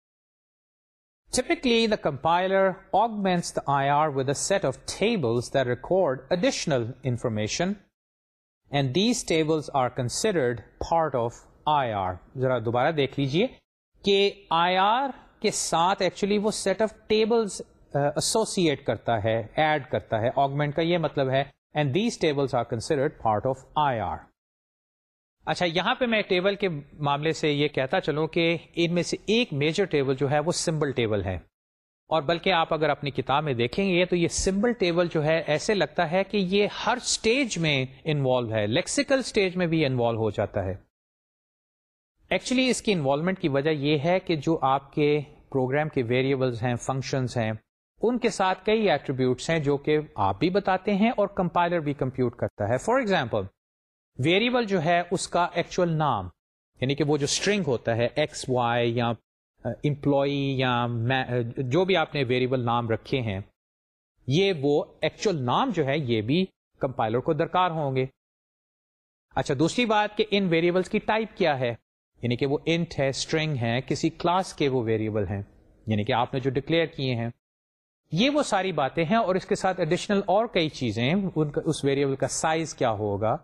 Typically, the compiler augments the IR with a set of tables that record additional information, and these tables are considered part of IR. ذرا دوبارہ دیکھ لیجیے کہ IR کے ساتھ ایکچولی وہ سیٹ آف ٹیبلز ایسوسیٹ کرتا ہے ایڈ کرتا ہے. آگمنٹ کا یہ مطلب ہے and these tables are considered part of I R اچھا یہاں پہ میں ٹیبل کے معاملے سے یہ کہتا چلوں کہ ان میں سے ایک میجر ٹیبل جو ہے وہ سمبل ٹیبل ہے. اور بلکہ آپ اگر اپنی کتاب میں دیکھیں گے تو یہ سمبل ٹیبل جو ہے ایسے لگتا ہے کہ یہ ہر سٹیج میں انوالو ہے لیکسیکل سٹیج میں بھی انوالو ہو جاتا ہے. ایکچولی اس کی انوالومنٹ کی وجہ یہ ہے کہ جو آپ کے پروگرام کے ویریبلز ہیں فنکشنز ہیں ان کے ساتھ کئی ایٹریبیوٹس ہیں جو کہ آپ بھی بتاتے ہیں اور کمپائلر بھی کمپیوٹ کرتا ہے. فار ایگزامپل ویریبل جو ہے اس کا ایکچوئل نام یعنی کہ وہ جو اسٹرنگ ہوتا ہے ایکس وائی یا امپلائی یا جو بھی آپ نے ویریبل نام رکھے ہیں، یہ وہ ایکچوئل نام جو ہے، یہ بھی کمپائلر کو درکار ہوں گے۔ اچھا دوسری بات کہ ان ویریبلس کی ٹائپ کیا ہے؟ یعنی کہ وہ انٹ ہے اسٹرنگ ہے، کسی کلاس کے وہ ویریبل ہیں۔ یعنی کہ آپ نے جو ڈکلیئر کیے ہیں یہ وہ ساری باتیں ہیں اور اس کے ساتھ ایڈیشنل اور کئی چیزیں ان کا اس ویریبل کا سائز کیا ہوگا؟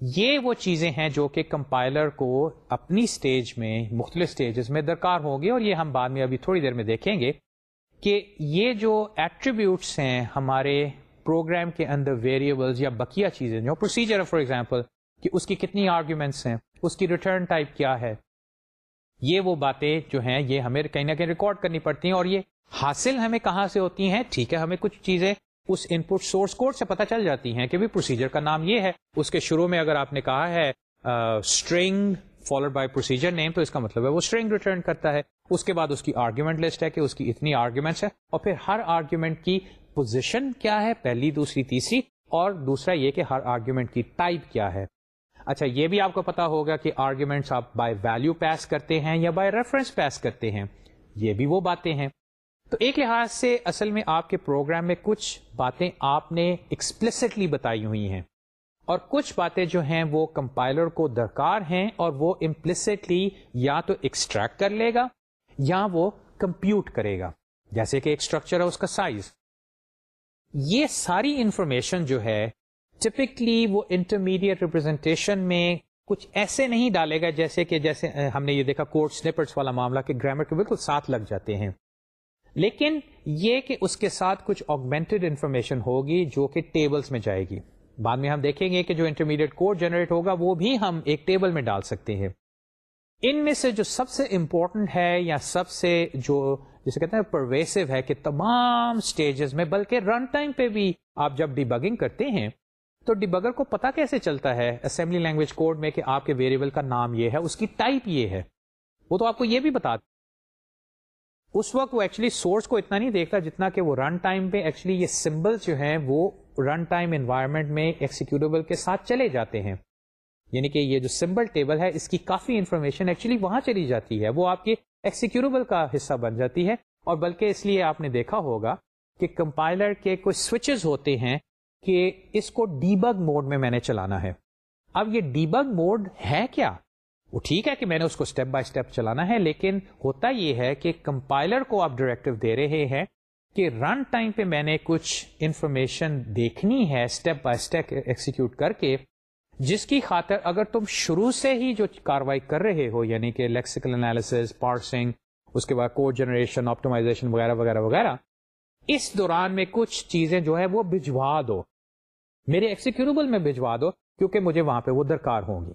یہ وہ چیزیں ہیں جو کہ کمپائلر کو اپنی سٹیج میں مختلف سٹیجز میں درکار ہوں گی اور یہ ہم بعد میں ابھی تھوڑی دیر میں دیکھیں گے کہ یہ جو ایٹریبیوٹس ہیں ہمارے پروگرام کے اندر ویریبلز یا بقیہ چیزیں جو پروسیجر فار ایگزامپل کہ اس کی کتنی آرگیومنٹس ہیں، اس کی ریٹرن ٹائپ کیا ہے۔ یہ وہ باتیں جو ہیں، یہ ہمیں کہیں نہ کہیں ریکارڈ کرنی پڑتی ہیں اور یہ حاصل ہمیں کہاں سے ہوتی ہیں؟ ٹھیک ہے، ہمیں کچھ چیزیں اس ان پٹ سورس کوڈ سے پتہ چل جاتی ہیں کہ بھی پروسیجر کا نام یہ ہے۔ اس کے شروع میں اگر آپ نے کہا ہے string followed by procedure name تو اس کا مطلب ہے وہ اسٹرنگ ریٹرن کرتا ہے۔ اس کے بعد اس کی آرگیومنٹ لسٹ ہے کہ اس کی اتنی آرگیومنٹس ہے اور پھر ہر آرگیومنٹ کی پوزیشن کیا ہے؟ پہلی، دوسری، تیسری۔ اور دوسرا یہ کہ ہر آرگیومنٹ کی ٹائپ کیا ہے۔ اچھا یہ بھی آپ کو پتا ہوگا کہ آرگیومنٹس آپ بائی ویلو پیس کرتے ہیں یا بائی ریفرنس پیس کرتے ہیں۔ یہ بھی وہ باتیں ہیں۔ تو ایک لحاظ سے اصل میں آپ کے پروگرام میں کچھ باتیں آپ نے ایکسپلسٹلی بتائی ہوئی ہیں اور کچھ باتیں جو ہیں وہ کمپائلر کو درکار ہیں اور وہ امپلسٹلی یا تو ایکسٹریکٹ کر لے گا یا وہ کمپیوٹ کرے گا، جیسے کہ ایک اسٹرکچر ہے اس کا سائز یہ ساری انفارمیشن جو ہے ٹپکلی وہ انٹرمیڈیٹ ریپرزینٹیشن میں کچھ ایسے نہیں ڈالے گا جیسے کہ جیسے ہم نے یہ دیکھا کوڈ سنپرس والا معاملہ کہ گرامر کے بالکل ساتھ لگ جاتے ہیں۔ لیکن یہ کہ اس کے ساتھ کچھ آگمنٹڈ انفارمیشن ہوگی جو کہ ٹیبلز میں جائے گی۔ بعد میں ہم دیکھیں گے کہ جو انٹرمیڈیٹ کوڈ جنریٹ ہوگا وہ بھی ہم ایک ٹیبل میں ڈال سکتے ہیں۔ ان میں سے جو سب سے امپورٹنٹ ہے یا سب سے جو جسے کہتے ہیں پرویسو ہے کہ تمام سٹیجز میں، بلکہ رن ٹائم پہ بھی آپ جب ڈیبگنگ کرتے ہیں، تو ڈیبگر کو پتا کیسے چلتا ہے اسمبلی لینگویج کوڈ میں کہ آپ کے ویریبل کا نام یہ ہے، اس کی ٹائپ یہ ہے۔ وہ تو آپ کو یہ بھی بتا اس وقت وہ ایکچولی سورس کو اتنا نہیں دیکھتا جتنا کہ وہ رن ٹائم پہ ایکچولی یہ سمبل جو ہیں وہ رن ٹائم انوائرمنٹ میں ایکسیکیوٹیبل کے ساتھ چلے جاتے ہیں۔ یعنی کہ یہ جو سمبل ٹیبل ہے، اس کی کافی انفارمیشن ایکچولی وہاں چلی جاتی ہے۔ وہ آپ کے ایکسیکیوٹیبل کا حصہ بن جاتی ہے۔ اور بلکہ اس لیے آپ نے دیکھا ہوگا کہ کمپائلر کے کچھ سوئچز ہوتے ہیں کہ اس کو ڈیبگ موڈ میں میں نے چلانا ہے۔ اب یہ ڈیبگ موڈ ہے کیا؟ وہ ٹھیک ہے کہ میں نے اس کو اسٹیپ بائی اسٹیپ چلانا ہے، لیکن ہوتا یہ ہے کہ کمپائلر کو آپ ڈائریکٹو دے رہے ہیں کہ رن ٹائم پہ میں نے کچھ انفارمیشن دیکھنی ہے اسٹیپ بائی اسٹیپ ایکسیکیوٹ کر کے، جس کی خاطر اگر تم شروع سے ہی جو کاروائی کر رہے ہو یعنی کہ لیکسیکل انالیس پارسنگ اس کے بعد کوڈ جنریشن آپٹومائزیشن وغیرہ وغیرہ وغیرہ، اس دوران میں کچھ چیزیں جو ہے وہ بھجوا دو۔ میرے ایکسیکیوٹیبل میں بھجوا دو، کیونکہ مجھے وہاں پہ وہ درکار ہوں گی۔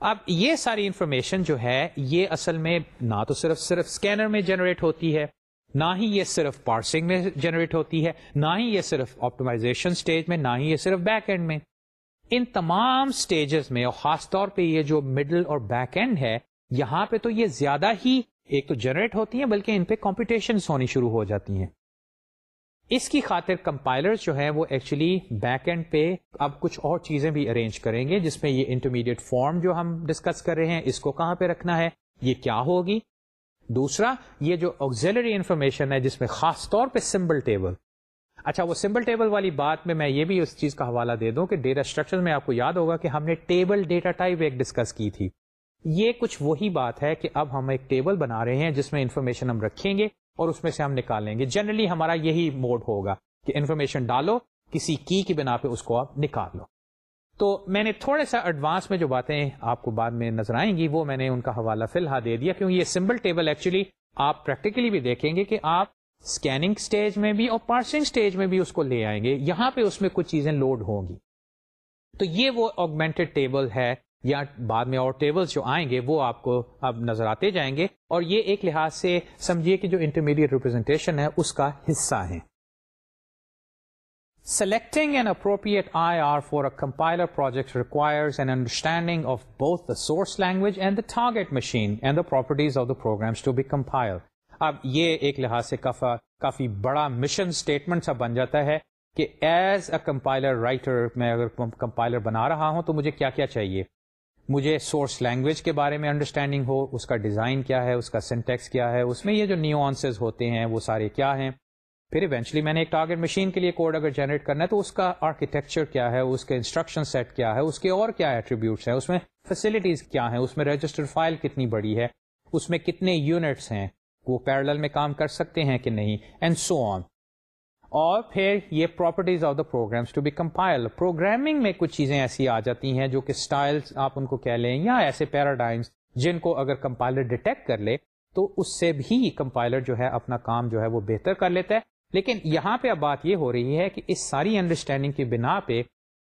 اب یہ ساری انفارمیشن جو ہے، یہ اصل میں نہ تو صرف صرف اسکینر میں جنریٹ ہوتی ہے، نہ ہی یہ صرف پارسنگ میں جنریٹ ہوتی ہے، نہ ہی یہ صرف آپٹومائزیشن اسٹیج میں، نہ ہی یہ صرف بیک اینڈ میں۔ ان تمام سٹیجز میں، اور خاص طور پہ یہ جو مڈل اور بیک اینڈ ہے، یہاں پہ تو یہ زیادہ ہی ایک تو جنریٹ ہوتی ہیں، بلکہ ان پہ کمپٹیشن ہونی شروع ہو جاتی ہیں۔ اس کی خاطر کمپائلر جو ہے وہ ایکچولی بیک اینڈ پہ اب کچھ اور چیزیں بھی ارینج کریں گے، جس میں یہ انٹرمیڈیٹ فارم جو ہم ڈسکس کر رہے ہیں، اس کو کہاں پہ رکھنا ہے، یہ کیا ہوگی؟ دوسرا، یہ جو آگزلری انفارمیشن ہے، جس میں خاص طور پہ سمبل ٹیبل اچھا وہ سمبل ٹیبل والی بات میں میں یہ بھی اس چیز کا حوالہ دے دوں کہ ڈیٹا اسٹرکچر میں آپ کو یاد ہوگا کہ ہم نے ٹیبل ڈیٹا ٹائپ ایک ڈسکس کی تھی۔ یہ کچھ وہی بات ہے کہ اب ہم ایک ٹیبل بنا رہے ہیں جس میں انفارمیشن ہم رکھیں گے۔ اور اس میں سے ہم نکالیں گے۔ جنرلی ہمارا یہی موڈ ہوگا کہ انفارمیشن ڈالو، کسی کی کی بنا پہ اس کو آپ نکال لو۔ تو میں نے تھوڑا سا ایڈوانس میں جو باتیں آپ کو بعد میں نظر آئیں گی، وہ میں نے ان کا حوالہ فی الحال دے دیا، کیونکہ یہ سمبل ٹیبل ایکچولی آپ پریکٹیکلی بھی دیکھیں گے کہ آپ اسکیننگ اسٹیج میں بھی اور پارسنگ اسٹیج میں بھی اس کو لے آئیں گے۔ یہاں پہ اس میں کچھ چیزیں لوڈ ہوں گی۔ تو یہ وہ آگمنٹڈ ٹیبل ہے۔ یا بعد میں اور ٹیبلز جو آئیں گے وہ آپ کو اب نظر آتے جائیں گے اور یہ ایک لحاظ سے سمجھیے کہ جو انٹرمیڈیٹ ریپرزینٹیشن ہے، اس کا حصہ ہے selecting an appropriate I R for a compiler project requires an understanding of both the source language and the target machine and the properties of the programs to be compile اب یہ ایک لحاظ سے کافی بڑا مشن اسٹیٹمنٹ سا بن جاتا ہے کہ ایز اے کمپائلر رائٹر میں اگر کمپائلر بنا رہا ہوں تو مجھے کیا کیا چاہیے۔ مجھے سورس لینگویج کے بارے میں انڈرسٹینڈنگ ہو، اس کا ڈیزائن کیا ہے، اس کا سینٹیکس کیا ہے، اس میں یہ جو نیو آنسز ہوتے ہیں، وہ سارے کیا ہیں؟ پھر ایونچولی میں نے ایک ٹارگیٹ مشین کے لیے کوڈ اگر جنریٹ کرنا ہے تو اس کا آرکیٹیکچر کیا ہے، اس کے انسٹرکشن سیٹ کیا ہے، اس کے اور کیا ایٹریبیوٹس ہیں؟ اس میں فیسلٹیز کیا ہیں؟ اس میں رجسٹر فائل کتنی بڑی ہے؟ اس میں کتنے یونٹس ہیں؟ وہ پیرل میں کام کر سکتے ہیں کہ نہیں؟ اینڈ سو آن اور پھر یہ properties of the programs to be compile programming میں کچھ چیزیں ایسی آ جاتی ہیں جو کہ اسٹائل آپ ان کو کہہ لیں یا ایسے پیراڈائمس جن کو اگر کمپائلر ڈیٹیکٹ کر لے تو اس سے بھی کمپائلر جو ہے اپنا کام جو ہے وہ بہتر کر لیتا ہے. لیکن یہاں پہ اب بات یہ ہو رہی ہے کہ اس ساری انڈرسٹینڈنگ کی بنا پہ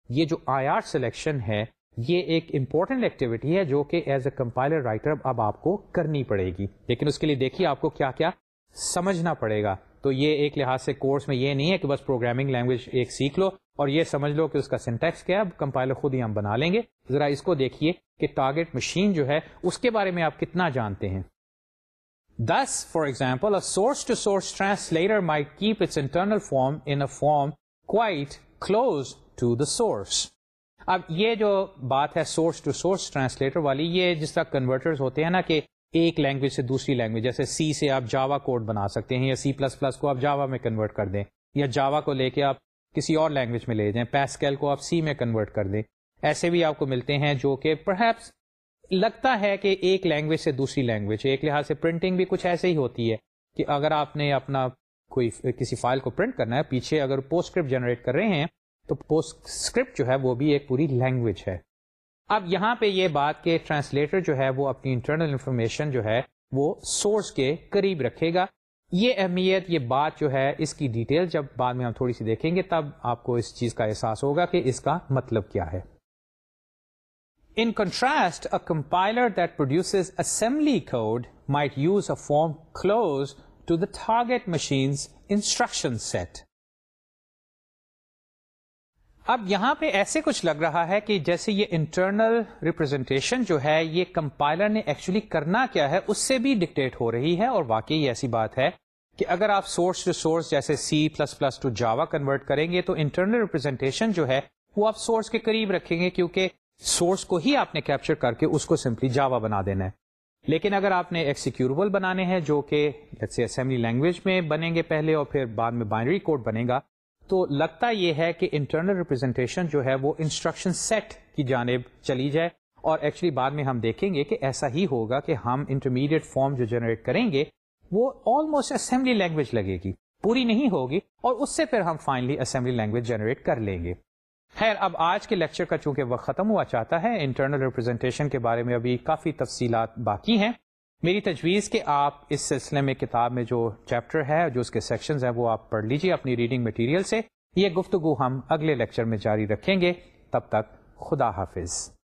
یہ جو آئی آر سلیکشن ہے یہ ایک امپورٹنٹ ایکٹیویٹی ہے جو کہ ایز اے کمپائلر رائٹر اب آپ کو کرنی پڑے گی. لیکن اس کے لیے دیکھیے آپ کو کیا کیا سمجھنا پڑے گا۔ تو یہ ایک لحاظ سے کورس میں یہ نہیں ہے کہ بس پروگرامنگ لینگویج ایک سیکھ لو اور یہ سمجھ لو کہ اس کا سینٹیکس کیا ہے۔ کمپائلر خود ہی ہم بنا لیں گے۔ ذرا اس کو دیکھیے کہ ٹارگیٹ مشین جو ہے، اس کے بارے میں آپ کتنا جانتے ہیں۔ This for example source to source translator may keep its internal form in form quite close to the source اب یہ جو بات ہے سورس ٹو سورس ٹرانسلیٹر والی، یہ جس طرح کنورٹر ہوتے ہیں نا کہ ایک لینگویج سے دوسری لینگویج، جیسے سی سے آپ جاوا کوڈ بنا سکتے ہیں یا سی پلس پلس کو آپ جاوا میں کنورٹ کر دیں، یا جاوا کو لے کے آپ کسی اور لینگویج میں لے جائیں، پیسکیل کو آپ سی میں کنورٹ کر دیں۔ ایسے بھی آپ کو ملتے ہیں جو کہ پرہیپس لگتا ہے کہ ایک لینگویج سے دوسری لینگویج ایک لحاظ سے پرنٹنگ بھی کچھ ایسے ہی ہوتی ہے کہ اگر آپ نے اپنا کوئی کسی فائل کو پرنٹ کرنا ہے، پیچھے اگر پوسٹ اسکرپٹ جنریٹ کر رہے ہیں، تو پوسٹ اسکرپٹ جو ہے وہ بھی ایک پوری لینگویج ہے۔ اب یہاں پہ یہ بات کہ ٹرانسلیٹر جو ہے وہ اپنی انٹرنل انفارمیشن جو ہے وہ سورس کے قریب رکھے گا۔ یہ اہمیت، یہ بات جو ہے اس کی ڈیٹیل جب بعد میں ہم تھوڑی سی دیکھیں گے تب آپ کو اس چیز کا احساس ہوگا کہ اس کا مطلب کیا ہے۔ In contrast a compiler that produce assembly code might use a form close to the target machine's instruction set اب یہاں پہ ایسے کچھ لگ رہا ہے کہ جیسے یہ انٹرنل ریپرزینٹیشن جو ہے، یہ کمپائلر نے ایکچولی کرنا کیا ہے، اس سے بھی ڈکٹیٹ ہو رہی ہے اور واقعی ایسی بات ہے کہ اگر آپ سورس ٹو سورس جیسے C plus plus to Java convert کریں گے تو انٹرنل ریپرزینٹیشن جو ہے، وہ آپ سورس کے قریب رکھیں گے کیونکہ سورس کو ہی آپ نے کیپچر کر کے اس کو سمپلی جاوا بنا دینا ہے۔ لیکن اگر آپ نے ایکسیکیوربل بنانے ہیں جو کہ اسمبلی لینگویج میں بنیں گے پہلے اور پھر بعد میں بائنری کوڈ بنے گا تو لگتا یہ ہے کہ انٹرنل ریپرزینٹیشن جو ہے وہ انسٹرکشن سیٹ کی جانب چلی جائے اور ایکچولی بعد میں ہم دیکھیں گے کہ ایسا ہی ہوگا کہ ہم انٹرمیڈیٹ فارم جو جنریٹ کریں گے، وہ آلموسٹ اسمبلی لینگویج لگے گی، پوری نہیں ہوگی اور اس سے پھر ہم فائنلی اسمبلی لینگویج جنریٹ کر لیں گے۔ خیر، اب آج کے لیکچر کا چونکہ وقت ختم ہوا چاہتا ہے انٹرنل ریپرزینٹیشن کے بارے میں ابھی کافی تفصیلات باقی ہیں۔ میری تجویز کہ آپ اس سلسلے میں کتاب میں جو چیپٹر ہے، جو اس کے سیکشنز ہیں، وہ آپ پڑھ لیجیے اپنی ریڈنگ مٹیریل سے۔ یہ گفتگو ہم اگلے لیکچر میں جاری رکھیں گے۔ تب تک خدا حافظ۔